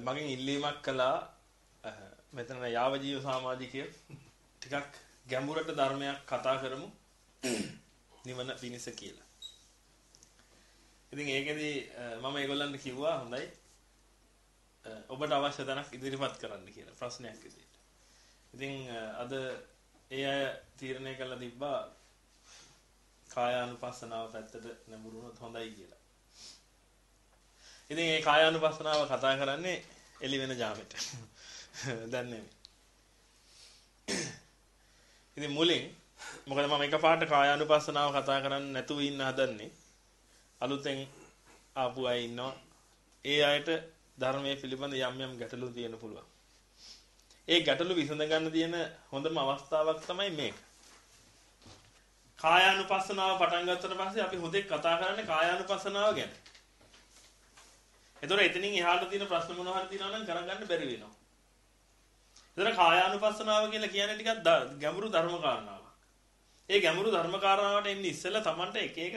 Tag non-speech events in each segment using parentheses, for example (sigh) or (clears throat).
මගෙන් ඉල්ලීමක් කළා මෙතන යාව ජීව සමාජිකය ටිකක් ගැඹුරට ධර්මයක් කතා කරමු නිවන පිණිස කියලා. ඉතින් ඒකෙදි මම ඒගොල්ලන්ට කිව්වා හොඳයි ඔබට අවශ්‍ය තැනක් ඉදිරිපත් කරන්න කියලා ප්‍රශ්නයක් විදිහට. ඉතින් අද ඒ අය තීරණය කළා තිබ්බා කායානුපස්සනාව පැත්තට නැඹුරු වුණොත් හොඳයි කියලා. ඉතින් මේ කායානුපස්සනාව කතා කරන්නේ එළි වෙන ජාමෙට. දැන් නෙමෙයි. ඉතින් මුලින් මොකද මම එකපාරට කායානුපස්සනාව කතා කරන්නේ නැතුව ඉන්න හදන්නේ. අලුතෙන් ආපු අය ඉන්නවා. ඒ අයට ධර්මයේ පිළිබඳ යම් යම් ගැටලු තියෙන පුළුවන්. ඒ ගැටලු විසඳ ගන්න තියෙන හොඳම අවස්ථාවක් තමයි මේක. කායානුපස්සනාව පටන් ගත්තට පස්සේ අපි හොදේ කතා කරන්නේ කායානුපස්සනාව ගැන. එතකොට එතනින් එහාට තියෙන ප්‍රශ්න මොනවා හරි තියෙනවා නම් කරගන්න බැරි වෙනවා. එතන කායානුපස්සනාව කියලා කියන්නේ ටිකක් ගැඹුරු ධර්ම කාරණාවක්. ඒ ගැඹුරු ධර්ම කාරණාවට එන්නේ ඉස්සෙල්ලා Tamanට එක එක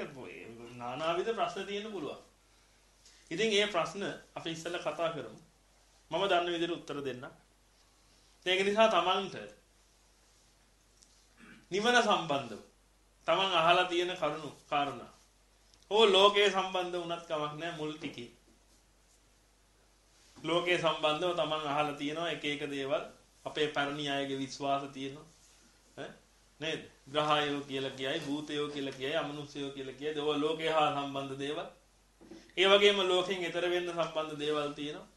නානාවිධ ප්‍රශ්න තියෙන්න පුළුවන්. ඉතින් ඒ ප්‍රශ්න අපි ඉස්සෙල්ලා කතා කරමු. මම දන්න විදිහට උත්තර දෙන්න. ඒක නිසා Tamanට නිවන සම්බන්ධව Taman අහලා තියෙන කරුණු කාරණා. ඕ ලෝකයේ සම්බන්ධ වුණත් කමක් නැහැ මුල් ටිකේ. ලෝකයේ සම්බන්ධව Taman අහලා තියෙනවා එක එක දේවල් අපේ පැරණි අයගේ විශ්වාස තියෙනවා. ඈ නේද? ග්‍රහයෝ කියලා කියයි, භූතයෝ කියලා කියයි, අමනුෂ්‍යයෝ කියලා කියයි. ඒවා ලෝකේ හා සම්බන්ධ දේවල්. ඒ වගේම ලෝකෙන් ඈතර වෙන්න සම්බන්ධ දේවල් තියෙනවා.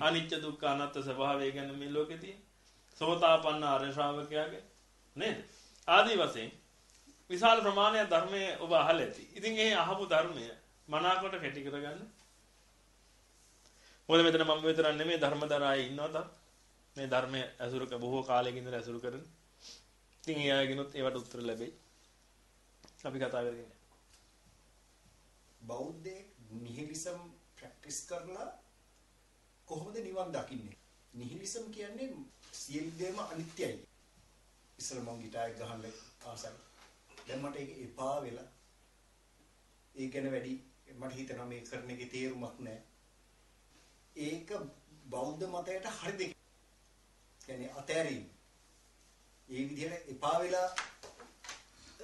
අනිත්‍ය දුක්ඛ අනාත්ම ස්වභාවය ගැන මේ ලෝකේ තියෙන. සෝතාපන්න ආර්ය ශ්‍රාවකයාගේ නේද? ආදී වශයෙන් විශාල ප්‍රමාණයක් ධර්මයේ ඔබ අහලා ඇති. ඉතින් ඒ අහපු ධර්මය මනාකොට කැටි කරගන්න. මොකද මෙතන මම විතරක් නෙමෙයි ධර්මදරායේ ඉන්නවා තා. මේ ධර්මය ඇසුරක බොහෝ කාලයකින් ඉඳලා ඇසුරු කරන. ඉතින් ඒ අයගෙනුත් ඒවට උත්තර ලැබෙයි. අපි කතා කරගෙන. බෞද්ධයෙක් නිහිලිසම් ප්‍රැක්ටිස් කරලා කොහොමද නිවන් දකින්නේ? නිහිලිසම් කියන්නේ සියලු දේම අනිත්‍යයි. ඉස්සර මං ගිටාර් ගහන්න ආසයි. දැන් මට ඒක එපා වෙලා ඒ ගැන වැඩි මට හිතෙනවා මේ කරන එකේ තේරුමක් නැහැ. ඒක බෞද්ධ මතයට හරිද? කියන්නේ අතෑරීම. ඒ විදිහට එපා වෙලා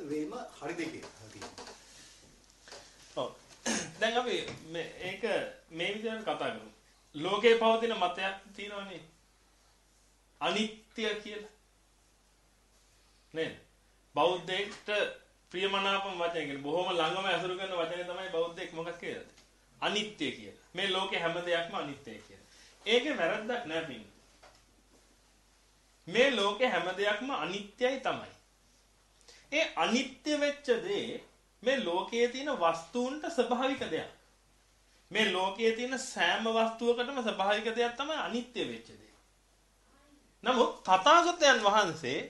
වේම හරිද කියලා. ඔව්. දැන් අපි මේ ඒක මේ විදිහට කතා කරමු. ලෝකේ පවතින මතයක් තියෙනවනේ. අනිත්‍ය කියලා. නේද? බෞද්ධයෙක්ට ප්‍රියමනාපම වචනය කියන්නේ බොහොම ළඟම ඇසුරු කරන වචනේ තමයි බෞද්ධයෙක් මොකක් කියලාද? අනිත්‍ය කියලා. මේ ලෝකේ හැම දෙයක්ම අනිත්‍යයි කියලා. ඒකේ වැරද්දක් නෑ පින්න. මේ ලෝකේ හැම දෙයක්ම අනිත්‍යයි තමයි. ඒ අනිත්‍ය වෙච්ච දේ මේ ලෝකයේ තියෙන වස්තුන්ට ස්වභාවික දෙයක්. මේ ලෝකයේ තියෙන සෑම වස්තුවකටම ස්වභාවික දෙයක් තමයි අනිත්‍ය වෙච්ච දේ. නමුත් තථාගතයන් වහන්සේ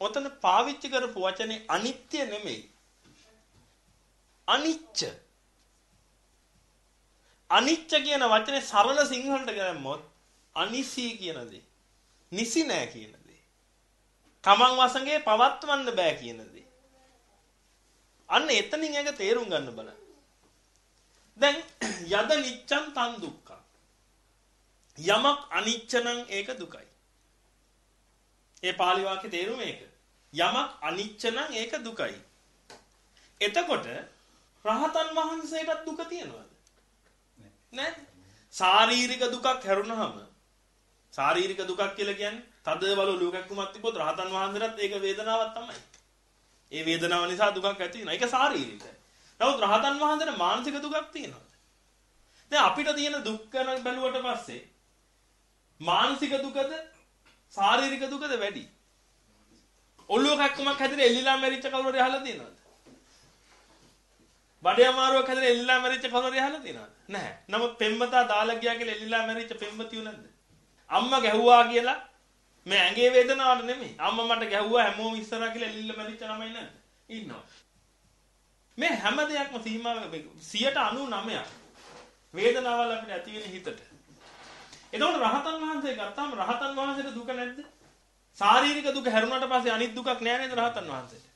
ඔතන පාවිච්චි කරපු වචනේ අනිත්‍ය නෙමෙයි. අනිච්ච. අනිච්ච කියන වචනේ සරල සිංහලට ගමොත් අනිසි කියන දේ. නිසි නෑ කියන දේ. තමන් වසඟේ පවත්වන්න බෑ කියන දේ. අන්න එතනින් එක තේරුම් ගන්න බලන්න. දැන් (clears throat) යද නිච්ඡන් තන් දුක්ඛ. යමක් අනිච්ච නම් ඒක දුකයි. ඒ pāli වාක්‍යයේ තේරුම ඒක. යමක් අනිච්ච නම් ඒක දුකයි. එතකොට රහතන් වහන්සේටත් දුක තියෙනවද? නැහැ. ශාරීරික දුකක් හැරුණාම ශාරීරික දුකක් කියලා කියන්නේ තද බල ලෝකක්කමත් තිබොත් රහතන් වහන්සේටත් ඒක වේදනාවක් තමයි. ඒ වේදනාව නිසා දුකක් ඇති වෙනවා. ඒක ශාරීරිකයි. නමුත් රහතන් වහන්සේට මානසික දුකක් තියෙනවා. දැන් අපිට තියෙන දුක් ගැන බැලුවට පස්සේ මානසික දුකද ශාරීරික දුකද වැඩි? ඔළුව කැක්කමක් හැදෙන එල්ලිලා මැරිච්ච කවුරු හරි අහලා තියෙනවද? බඩේ අමාරුවක් හැදෙන එල්ලිලා මැරිච්ච කවුරු හරි අහලා තියෙනවද? නැහැ. නමුත් පෙම්වතා දාලා ගියා කියලා එල්ලිලා මැරිච්ච පෙම්වතියු නැද්ද? අම්මා ගැහුවා කියලා මේ ඇඟේ වේදනාවට නෙමෙයි. අම්මා මට ගැහුවා හැමෝම ඉස්සරහා කියලා එල්ලිලා මැරිච්ච ළමයි නැද්ද? ඉන්නවා. මේ හැම දෙයක්ම සීමා 99ක් වේදනාවල් අපිට ඇති වෙන හිතට. එතකොට රහතන් වහන්සේ ගත්තාම රහතන් වහන්සේට දුක නැද්ද? ශාරීරික දුක හැරුණාට පස්සේ අනිත් දුකක් නෑ නේද රහතන් වහන්සේට?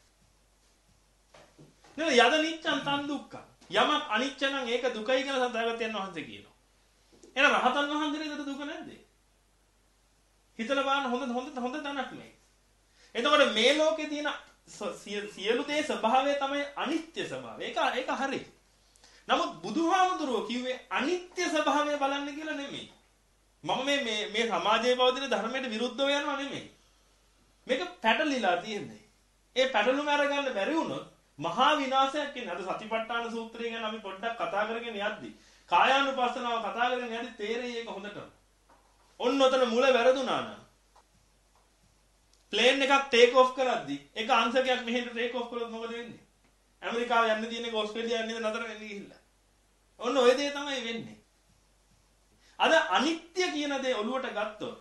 නේද යද නිච්ඡන් තන් දුක්ඛ. යමක් අනිච්ච නම් ඒක දුකයි කියලා සත්‍යගතයන් වහන්සේ කියනවා. එහෙනම් රහතන් වහන්සේට හිතලා බලන්න හොඳ හොඳ හොඳ තැනක් මේ. එතකොට මේ ලෝකේ තියෙන සියලු දේ ස්වභාවය තමයි අනිත්‍ය ස්වභාවය. ඒක ඒක හරි. නමුත් බුදුහාමුදුරුවෝ කිව්වේ අනිත්‍ය ස්වභාවය බලන්න කියලා නෙමෙයි. මම මේ මේ මේ සමාජයේ පවතින ධර්මයට විරුද්ධව යනවා නෙමෙයි. මේක පැටලිලා තියෙන්නේ. ඒ පැටලුම අරගන්න බැරි වුණොත් මහා විනාශයක් කියන්නේ අද සතිපට්ඨාන සූත්‍රය ගැන අපි පොඩ්ඩක් කතා කරගෙන යද්දි කායානුපස්සනාව කතා කරගෙන යද්දි තේරෙයි ඒක හොඳටම. ඔන්න ඔතන මුල වැරදුනා නම් ප්ලේන් එකක් ටේක් ඔෆ් කරද්දි එක අංශකයක් මෙහෙට ටේක් ඔෆ් කළොත් මොකද වෙන්නේ? ඇමරිකාව යන්න තියෙන එක ඕස්ට්‍රේලියාව යන්න නතර වෙන්න ගිහිල්ලා. ඔන්න ඔය දේ තමයි වෙන්නේ. අද අනිත්‍ය කියන දේ ඔළුවට ගත්තොත්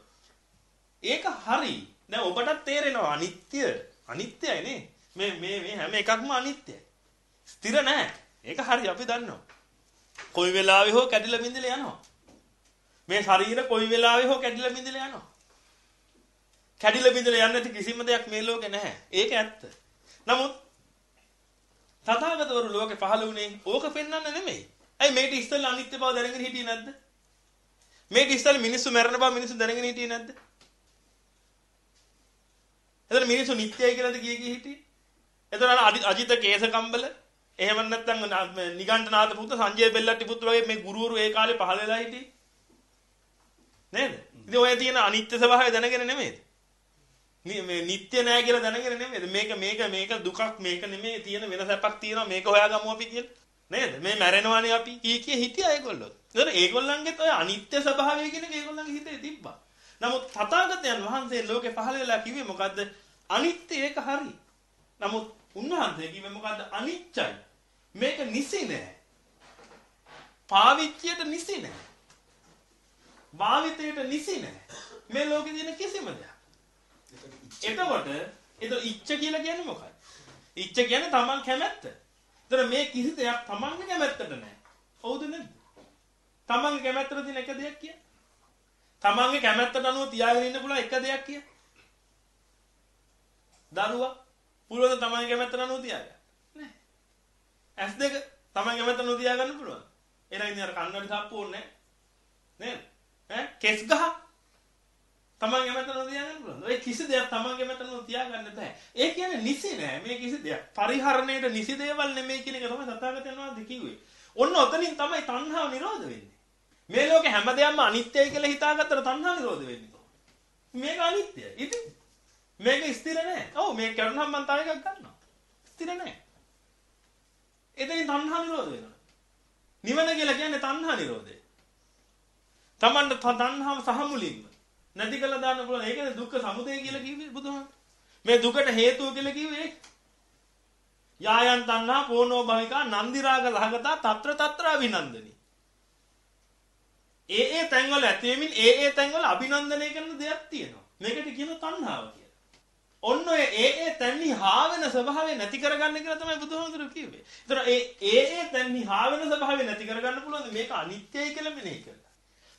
ඒක හරි. දැන් ඔබටත් තේරෙනවා අනිත්‍ය අනිත්‍යයි නේ. මේ මේ මේ හැම එකක්ම අනිත්‍යයි. ස්ථිර නැහැ. ඒක හරි අපි දන්නවා. කොයි වෙලාවෙ හෝ කැඩිලා බිඳිලා යනවා. මේ ශරීර කොයි වෙලාවෙ හෝ කැඩිලා බිඳිලා යනවා. කැඩිලා බිඳිලා යන්නේ නැති කිසිම දෙයක් මේ ලෝකේ නැහැ. ඒක ඇත්ත. නමුත් තථාගතවරු ලෝකේ පහළ වුණේ ඕක පෙන්වන්න නෙමෙයි. ඇයි මේක ඉස්සෙල්ලා අනිත්‍ය බව දැනගෙන හිටියේ නැද්ද? මේක ඉස්සෙල්ලා මිනිස්සු මැරෙන බව මිනිස්සු දැනගෙන හිටියේ නැද්ද? එතන මිනිස්සු නිත්‍යයි කියලාද කිය කී හිටියේ? එතන අජිත කේසකම්බල එහෙම නැත්නම් නිගණ්ඨනාථ පුත්‍ර සංජය බෙල්ලට්ටි පුත්‍ර වගේ මේ ගුරුවරු ඒ කාලේ පහළ වෙලා හිටියේ. නේද? ඉතින් ඔය තියෙන අනිත්‍ය ස්වභාවය දැනගෙන නෙමෙයිද? මේ නිත්‍ය නෑ කියලා දැනගෙන නෙමෙයිද? මේක මේක මේක දුකක් මේක නෙමෙයි තියෙන වෙන සැපක් තියෙනවා මේක හොයාගමු අපි කියලා. නේද? මේ මැරෙනවානේ අපි කී කී හිටියා ඒගොල්ලෝ. ඒතර ඒගොල්ලන්ගෙත් ඔය අනිත්‍ය ස්වභාවය කියන එක ඒගොල්ලන්ගේ හිතේ තිබ්බා. නමුත් තථාගතයන් වහන්සේ ලෝකේ පහළ වෙලා කිව්වේ මොකද්ද? අනිත්‍ය ඒක හරි. නමුත් උන්වහන්සේ කිව්වේ මොකද්ද? අනිච්චයි. මේක නිසි නෑ. පාවිච්චියට නිසි නෑ. භාවිතයට නිසි නෑ. මේ ලෝකේ තියෙන කිසිම දෙයක්. එතකොට එතකොට ඉච්ඡ කියලා කියන්නේ මොකක්ද? ඉච්ඡ කියන්නේ තමන් කැමැත්ත. එතන මේ කිසි දෙයක් තමන්ගේ කැමැත්තට නෑ. හවුද නැද්ද? තමන්ගේ කැමැත්තට තියෙන එක දෙයක් කිය. තමන්ගේ කැමැත්තට අනුව තියාගෙන ඉන්න පුළුවන් එක දෙයක් කිය. දරුවා පුළුවන් තමන්ගේ කැමැත්තට අනුව තියාගන්න. නෑ. ඇස් දෙක තමන්ගේ කැමැත්තට අනුව තියාගන්න පුළුවන්. එහෙනම් ඉතින් අර කන්නඩි සාප්පු ඕනේ නෑ. නේද? ඈ කෙස් ගහ තමන්ගේ මතන තියාගන්න පුළුවන්. ඔය කිසි දෙයක් තමන්ගේ මතන තියාගන්න බෑ. ඒ කියන්නේ නිසි නෑ මේ කිසි දෙයක්. පරිහරණයට නිසි දේවල් නෙමෙයි කියන එක තමයි තථාගතයන් වහන්සේ කිව්වේ. ඔන්න ඔතනින් තමයි තණ්හාව නිරෝධ වෙන්නේ. මේ ලෝකේ හැම දෙයක්ම අනිත්‍යයි කියලා හිතාගත්තට තණ්හාව නිරෝධ වෙන්නේ මේක අනිත්‍යයි. ඉතින් මේක ස්ථිර නෑ. ඔව් මේක කරුණාම් මම තව එකක් ගන්නවා. ස්ථිර නෑ. එතනින් තණ්හා නිරෝධ වෙනවා. නිවන කියලා කියන්නේ තණ්හා නිරෝධය. තමන්ට තණ්හාව සහ මුලින්ම නැති කළා දාන්න පුළුවන්. ඒකනේ දුක්ඛ සමුදය කියලා කිව්වේ බුදුහාම. මේ දුකට හේතුව කියලා කිව්වේ යායන් තණ්හා පෝනෝ භවිකා නන්දි රාග ලහගතා తත්‍ර తත්‍ර අභිනන්දනි. ඒ ඒ තැන්වල ඇතිවෙමින් ඒ ඒ තැන්වල අභිනන්දනය කරන දෙයක් තියෙනවා. මේකට කියන තණ්හාව කියලා. ඔන්න ඔය ඒ ඒ තැන්හි හා වෙන ස්වභාවය නැති කරගන්න කියලා තමයි බුදුහාමුදුරුවෝ කිව්වේ. ඒතර ඒ ඒ ඒ තැන්හි හා වෙන ස්වභාවය නැති කරගන්න පුළුවන් මේක අනිත්‍යයි කියලා මෙනෙහි කරලා.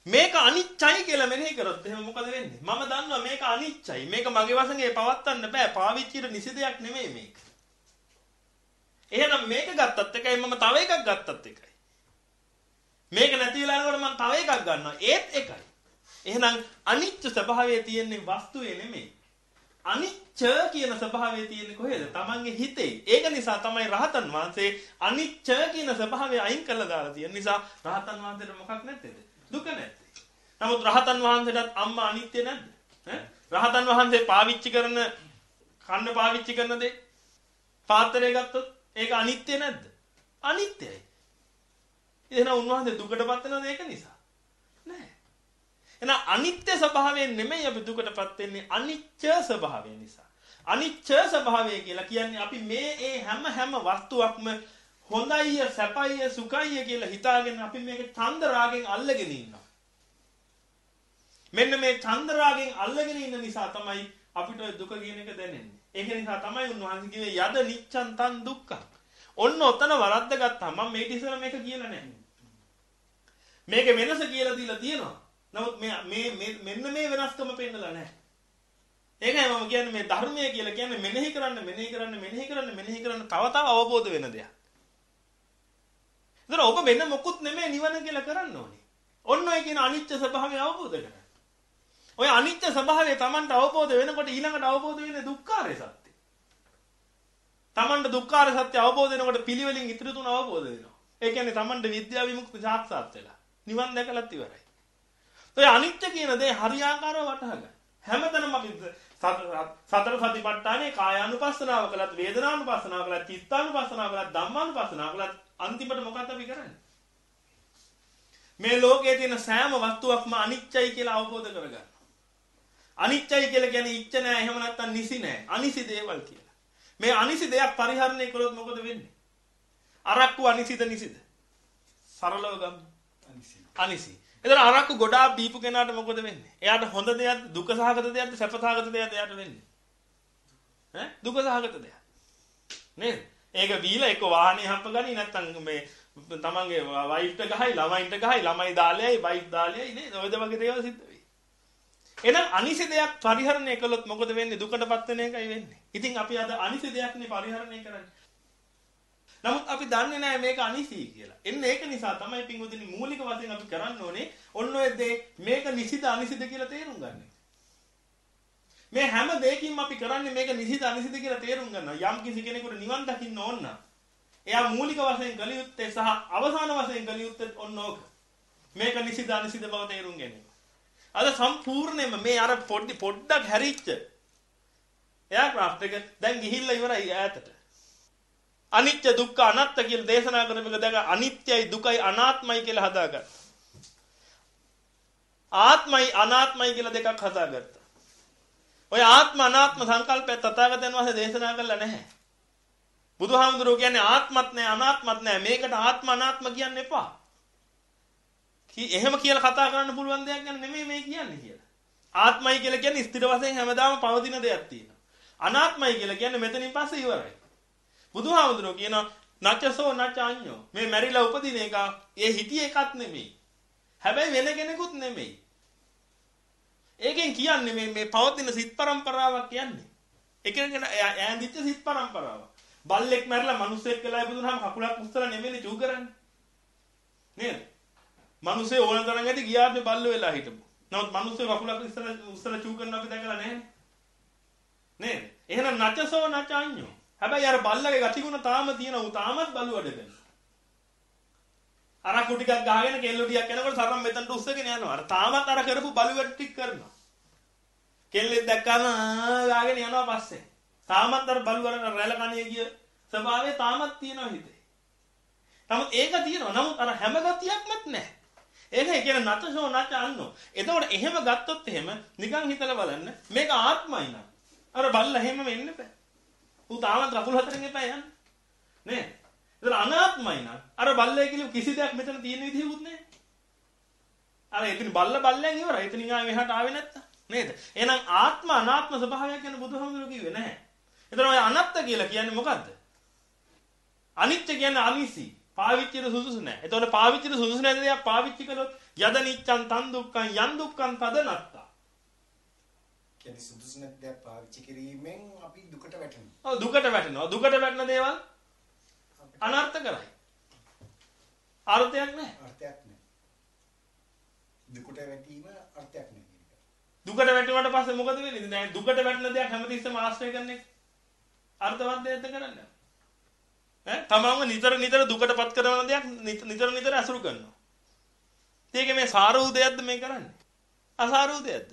මේක අනිච්චයි කියලා මෙනෙහි කරොත් එහෙනම් මොකද වෙන්නේ? මම දන්නවා මේක අනිච්චයි. මේක මගේ වශයෙන් පවත්වන්න බෑ. පාවිච්චියට නිසි දෙයක් නෙමෙයි මේක. එහෙනම් මේක ගත්තත් එකයි මම තව එකක් ගත්තත් එකයි. මේක නැති වෙලා යනකොට මම තව එකක් ගන්නවා. ඒත් එකයි. එහෙනම් අනිච්ච ස්වභාවයේ තියෙන වස්තුවේ නෙමෙයි. අනිච්ච කියන ස්වභාවය තියෙන්නේ කොහෙද? Tamange හිතේ. ඒක නිසා තමයි රහතන් වහන්සේ අනිච්ච කියන ස්වභාවය අයින් කළා දාලා තියෙන නිසා රහතන් වහන්සේට මොකක් නැත්තේද? දුක නැත්තේ. නමුත් රහතන් වහන්සේටත් අම්මා අනිත්‍ය නැද්ද? රහතන් වහන්සේ පාවිච්චි කරන කන්න පාවිච්චි කරන දේ පාත්‍රය ගත්තොත් ඒක අනිත්‍ය නැද්ද? අනිත්‍යයි. එහෙනම් උන්වහන්සේ දුකටපත් වෙනවද ඒක නිසා? නෑ. එහෙනම් අනිත්‍ය ස්වභාවයෙන් නෙමෙයි අපි දුකටපත් වෙන්නේ අනිච්ච ස්වභාවය නිසා. අනිච්ච ස්වභාවය කියලා කියන්නේ අපි මේ ඒ හැම හැම වස්තුවක්ම හොඳයිය සැපයිය සුඛයිය කියලා හිතාගෙන අපි මේක ඡන්ද රාගෙන් අල්ලගෙන ඉන්නවා. මෙන්න මේ ඡන්ද රාගෙන් අල්ලගෙන ඉන්න නිසා තමයි අපිට ඔය දුක කියන එක දැනෙන්නේ. ඒක නිසා තමයි උන්වහන්සේ කිව්වේ යද නිච්ඡන් තන් දුක්ඛ. ඔන්න ඔතන වරද්ද ගත්තා. මම මේ ඉතිසර මේක කියලා නැහැ. මේක වෙනස කියලා දීලා තියෙනවා. නමුත් මේ මේ මෙන්න මේ වෙනස්කම පෙන්නලා නැහැ. ඒකයි මම කියන්නේ මේ ධර්මය කියලා කියන්නේ මෙනෙහි කරන්න මෙනෙහි කරන්න මෙනෙහි කරන්න මෙනෙහි කරන්න තව තව අවබෝධ වෙන දෙයක්. ඒතර ඔබ වෙන මොකුත් නෙමෙයි නිවන කියලා කරන්න ඕනේ. ඔන්න ඔය කියන අනිත්‍ය ස්වභාවය අවබෝධ කරගන්න. ඔය අනිත්‍ය ස්වභාවය Tamanට අවබෝධ වෙනකොට ඊළඟට අවබෝධ වෙන්නේ දුක්ඛාරය සත්‍ය. Tamanට දුක්ඛාරය සත්‍ය අවබෝධ වෙනකොට පිළිවෙලින් ඉතිරි තුන අවබෝධ වෙනවා. ඒ කියන්නේ Tamanට විද්‍යා විමුක්ති සාක්ෂාත් වෙලා. නිවන් දැකලත් ඉවරයි. ඔය අනිත්‍ය කියන දේ හරියාකාරව වටහා ගන්න. හැමතැනම අපි සතර සතිපට්ඨානේ කායානුපස්සනාව කළත් වේදනානුපස්සනාව කළත් චිත්තානුපස්සනාව කළත් ධම්මානුපස්සනාව කළත් අන්තිමට මොකක්ද අපි කරන්නේ? මේ ලෝකයේ තියෙන සෑම වස්තුවක්ම අනිත්‍යයි කියලා අවබෝධ කරගන්න. අනිත්‍යයි කියලා කියන්නේ ඉච්ඡ නෑ එහෙම නැත්නම් නිසි නෑ. අනිසි දේවල් කියලා. මේ අනිසි දෙයක් පරිහරණය කළොත් මොකද වෙන්නේ? අරක්කු අනිසිද නිසිද? සරලව ගමු. අනිසි. අනිසි. එතන අරක්කු ගොඩාක් බීපු කෙනාට මොකද වෙන්නේ? එයාට හොඳ දෙයක් දුක සහගත දෙයක්ද සැප සහගත දෙයක්ද එයාට වෙන්නේ? ඈ දුක සහගත දෙයක්. නේද? ඒක බීලා එක්ක වාහනේ හම්ප ගනි නැත්නම් මේ තමන්ගේ වයිෆ්ට ගහයි ළමයින්ට ගහයි ළමයි දාලයයි වයිෆ් දාලයයි නේද? ඔය වගේ දේවල් සිද්ධ වෙයි. එහෙනම් අනිසි දෙයක් පරිහරණය කළොත් මොකද වෙන්නේ? දුකටපත් වෙන එකයි වෙන්නේ. ඉතින් අපි අද අනිසි දෙයක්නේ පරිහරණය කරන්නේ. නමුත් අපි දන්නේ නැහැ මේක අනිසි කියලා. එන්න ඒක නිසා තමයි පින්වදින මූලික වශයෙන් අපි කරන්න ඕනේ ඔන්න ඔය දේ මේක නිසිද අනිසිද කියලා තේරුම් ගන්න. මේ හැම දෙයකින්ම අපි කරන්නේ මේක නිසිද අනිසිද කියලා තේරුම් ගන්නවා. යම් කිසි කෙනෙකුට නිවන් දකින්න ඕන නම් එයා මූලික වශයෙන් කළ යුත්තේ සහ අවසාන වශයෙන් කළ යුත්තේ ඔන්න ඕක. මේක නිසිද අනිසිද බව තේරුම් ගැනීම. අද සම්පූර්ණයෙන්ම මේ අර පොඩි පොඩ්ඩක් හැරිච්ච එයාක්‍රාෆ්ට් එක දැන් ගිහිල්ලා ඉවරයි ඈතට. අනිත්‍ය දුක්ඛ අනාත්ත කියලා දේශනා කරන එක දැක අනිත්‍යයි දුකයි අනාත්මයි කියලා හදාගත්තා. ආත්මයි අනාත්මයි කියලා දෙකක් හදාගත්තා. ඔය ආත්ම අනාත්ම සංකල්පය තථාගතයන් වහන්සේ දේශනා කළා නැහැ. බුදුහාමුදුරුවෝ කියන්නේ ආත්මත් නැහැ අනාත්මත් නැහැ. මේකට ආත්ම අනාත්ම කියන්න එපා. කි එහෙම කියලා කතා කරන්න පුළුවන් දෙයක් ගැන නෙමෙයි මේ කියන්නේ කියලා. ආත්මයි කියලා කියන්නේ ස්ථිර වශයෙන් හැමදාම පවතින දෙයක් තියෙනවා. අනාත්මයි කියලා කියන්නේ මෙතනින් පස්සේ ඉවරයි. බුදුහාමුදුරුවෝ කියනවා නචසෝ නචඤ්ඤෝ මේ මැරිලා උපදින එක ඒ හිතිය එකක් නෙමෙයි. හැබැයි වෙන කෙනෙකුත් නෙමෙයි. ඒකෙන් කියන්නේ මේ මේ පවතින සිත් પરම්පරාවක් කියන්නේ. එකගෙන ඈඳිච්ච සිත් પરම්පරාවක්. බල්ලෙක් මැරිලා මිනිස්සෙක් වෙලා ඉපදුනහම කකුලක් උස්සලා නෙමෙයි චූ කරන්නේ. නේද? මිනිස්සේ ඕන තරම් ඇති ගියාත් මේ බල්ලෝ වෙලා හිටපො. නමුත් මිනිස්සු කකුලක් ඉස්සර උස්සලා චූ කරන අපි දැකලා නැහැ. නේද? එහෙනම් නචසෝ නචඤ්ඤෝ හැබැයි අර බල්ලගේ ගතිගුණ තාම තියෙනවා. ඌ තාමත් බලු වැඩ කරනවා. අර කුටිකක් ගහගෙන කෙල්ල ටිකක් යනකොට සරම් මෙතනට උස්සගෙන යනවා. අර තාමත් අර කරපු බලු වැඩ ටික කරනවා. කෙල්ලෙක් දැක්කම ගාගෙන යනවා පස්සේ. තාමත් අර බලු අර රැළ කණිය ගිය ස්වභාවය තාමත් තියෙනවා හිතේ. නමුත් ඒක තියෙනවා. නමුත් අර හැම ගතියක්මත් නැහැ. ඒක කියන නතසෝ නච අන්නෝ. එතකොට එහෙම ගත්තොත් එහෙම නිකන් හිතලා බලන්න මේක ආත්මයි නා. අර බල්ලා එහෙම වෙන්න බෑ. ඌ තාමත් කකුල් හතරෙන් එපා යන්නේ. නේද? ඒතර අනාත්මයි නං. අර බල්ලේ කියලා කිසි දෙයක් මෙතන තියෙන විදිහකුත් නැහැ. අර එතන බල්ල බල්ලෙන් ඉවරයි. එතනින් ආවෙ මෙහාට ආවෙ නැත්තම්. නේද? එහෙනම් ආත්ම අනාත්ම ස්වභාවයක් ගැන බුදුහාමුදුරුවෝ කිව්වේ නැහැ. එතන ඔය අනත්ත කියලා කියන්නේ මොකද්ද? අනිත්‍ය කියන්නේ අනිසි. පාවිච්චියට සුදුසු නැහැ. එතකොට පාවිච්චියට සුදුසු නැති දෙයක් පාවිච්චි කළොත් යද නිච්ඡන් තන් දුක්ඛන් යන් දුක්ඛන් තද නත්තා. කියන්නේ සුදුසු නැති දේ පාවිච්චි කිරීමෙන් අපි දුකට වැටෙනවා. ඔව් දුකට වැටෙනවා. දුකට වැටෙන දේවල් අනර්ථ කරයි. අර්ථයක් නැහැ. අර්ථයක් නැහැ. දුකට වැටීම අර්ථයක් නැහැ දුකට වැටුණාට පස්සේ මොකද වෙන්නේ? දැන් දුකට වැටෙන දෙයක් හැමතිස්සෙම ආශ්‍රය කරන එක අර්ථවත් දෙයක් කරන්නේ. ඈ තමන්ව නිතර නිතර දුකටපත් කරන දෙයක් නිතර නිතර අසුරු කරනවා. ඒක මේ සාරූ දෙයක්ද මේ කරන්නේ? අසාරූ දෙයක්ද?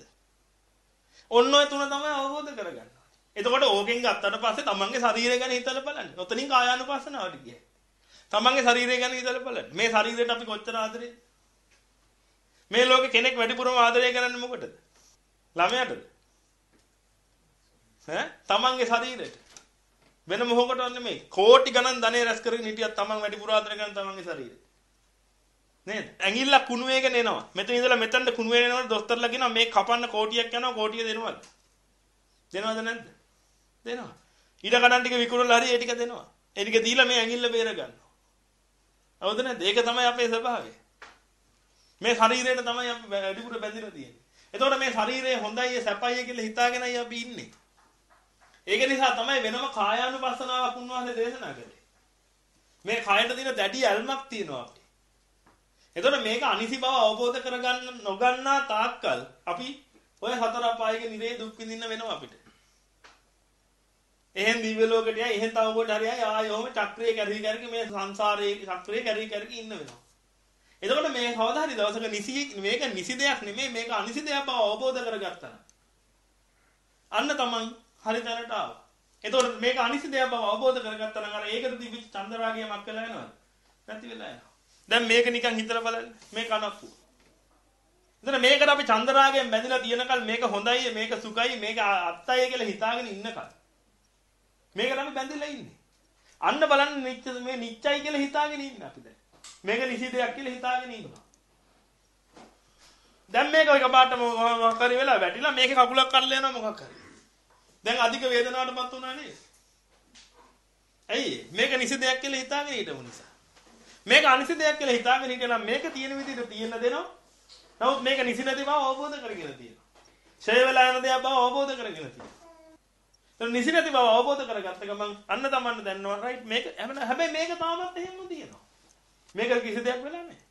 ඔන්න ඔය තුන තමයි අවබෝධ කරගන්න. එතකොට ඕකෙන් ගත්තට පස්සේ තමන්ගේ ශරීරය ගැන හිතලා බලන්න. ඔතනින් කායානුපස්සනාවට ගියේ. තමන්ගේ ශරීරය ගැන හිතලා බලන්න. මේ ශරීරයට අපි කොච්චර ආදරේද? මේ ලෝකේ කෙනෙක් වැඩිපුරම ආදරය කරන්නේ මොකටද? ළමයාටද? ඈ තමන්ගේ ශරීරයට. වෙන මොහොකටවත් නෙමෙයි. කෝටි ගණන් ධනෙ රැස් කරගෙන හිටියත් තමන් වැඩිපුර ආදරය කරන තමන්ගේ ශරීරයට. නේද? ඇඟිල්ල කුණු වේගෙන එනවා. මෙතන ඉඳලා මෙතනට කුණු වේගෙන එනකොට දොස්තරලා කියනවා මේ කපන්න කෝටියක් යනවා කෝටිය දෙනවද? දෙනවද නැද්ද? දෙනවා. ඊට කඩන් ටික විකුණලා හරි ඒ ටික දෙනවා. ඒ ටික දීලා මේ ඇඟිල්ල බේර ගන්නවා. හවුද නැද්ද? ඒක තමයි අපේ ස්වභාවය. මේ ශරීරයට තමයි අපි වැඩිපුර බැඳිලා තියෙන්නේ. එතකොට මේ ශරීරය හොඳයි සැපයි කියලා හිතාගෙනයි අපි ඉන්නේ. ඒක නිසා තමයි වෙනම කායානුපස්සනාවක් උන්වහන්සේ දේශනා කළේ. මේ කායට තියෙන දැඩි ඇල්මක් තියෙනවා අපිට. එතකොට මේක අනිසි බව අවබෝධ කරගන්න නොගන්නා තාක්කල් අපි ඔය හතර අපායේ නිරේ දුක් විඳින්න වෙනවා අපිට. එහෙන් දිව්‍ය ලෝකෙට යයි එහෙන් තව කොට හරියයි ආයෙ ඔහම චක්‍රයේ කැරි කැරි මේ සංසාරයේ චක්‍රයේ කැරි කැරි ඉන්න වෙනවා. එතකොට මේ කවදා හරි දවසක නිසි මේක නිසි දෙයක් නෙමෙයි මේක අනිසි දෙයක් බව අවබෝධ කරගත්තා. අන්න තමන් හරි තැනට ආවා. එතකොට මේක අනිසි දෙයක් බව අවබෝධ කරගත්තා නම් අර ඒකට තිබිච්ච චන්දරාගය මක් වෙලා යනවද? නැති වෙලා යනවා. දැන් මේක නිකන් හිතලා බලන්න. මේ කනක්කු. එතන මේකට අපි චන්දරාගයෙන් බැඳිලා තියෙනකල් මේක හොඳයි මේක සුඛයි මේක අත්තයි කියලා හිතාගෙන ඉන්නකල් මේකට අපි බැඳිලා ඉන්නේ. අන්න බලන්න නිච්ච මේ නිච්චයි කියලා හිතාගෙන ඉන්නේ අපි දැන්. මේක නිසි දෙයක් කියලා හිතාගෙන ඉන්නවා. දැන් මේක එකපාරට මොකක් හරි වෙලා වැටිලා මේකේ කකුලක් කඩලා යනවා මොකක් හරි. දැන් අධික වේදනාවටපත් වුණා නේද? ඇයි මේක නිසි දෙයක් කියලා හිතාගෙන හිටමු නිසා. මේක අනිසි දෙයක් කියලා හිතාගෙන හිටියනම් මේක තියෙන විදිහට තියෙන්න දෙනවා. නමුත් මේක නිසි නැති බව අවබෝධ කරගෙන තියෙනවා. ඡය වෙලා යන දෙයක් බව අවබෝධ කරගෙන තියෙනවා. එතන නිසි නැති බව අවබෝධ කරගත්ත ගමන් අන්න තමන්න දැනනවා රයිට් මේක හැබැයි මේක තාමත් එහෙම තියෙනවා. මේක කිසි දෙයක් වෙලා නැහැ.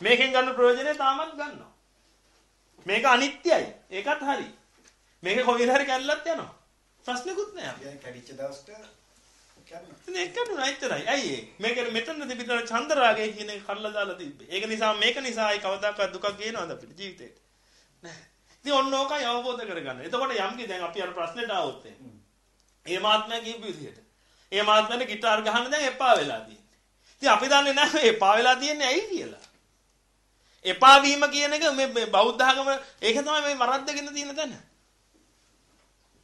මේකෙන් ගන්න ප්‍රයෝජනේ තාමත් ගන්නවා. මේක අනිත්‍යයි. ඒකත් හරි. මේක කොහේද හරි කැල්ලත් යනවා. ප්‍රශ්නකුත් නෑ. දැන් කැඩිච්ච දවසට කැඩුණා. ඒක කැඩුණා එච්චරයි. ඇයි ඒ? මේක මෙතන තිබිතර චන්ද්‍රාගය කියන එක කල්ලා දාලා තිබ්බේ. ඒක නිසා මේක නිසා ඒ කවදාකවත් දුකක් ගේනවද අපිට ජීවිතේට? නෑ. ඉතින් ඔන්න ඕකයි අවබෝධ කරගන්න. එතකොට යම්කි දැන් අපි අර ප්‍රශ්නෙට ආවොත් ඒ මාත්මය කියපු විදිහට. ඒ මාත්මයට গিitar ගහන්න දැන් එපා වෙලා තියෙන්නේ. ඉතින් අපි දන්නේ නැහැ එපා වෙලා තියෙන්නේ ඇයි කියලා. එපා වීම කියන එක මේ බෞද්ධ ආගම ඒක තමයි මේ වරද්දගෙන තියෙන තැන.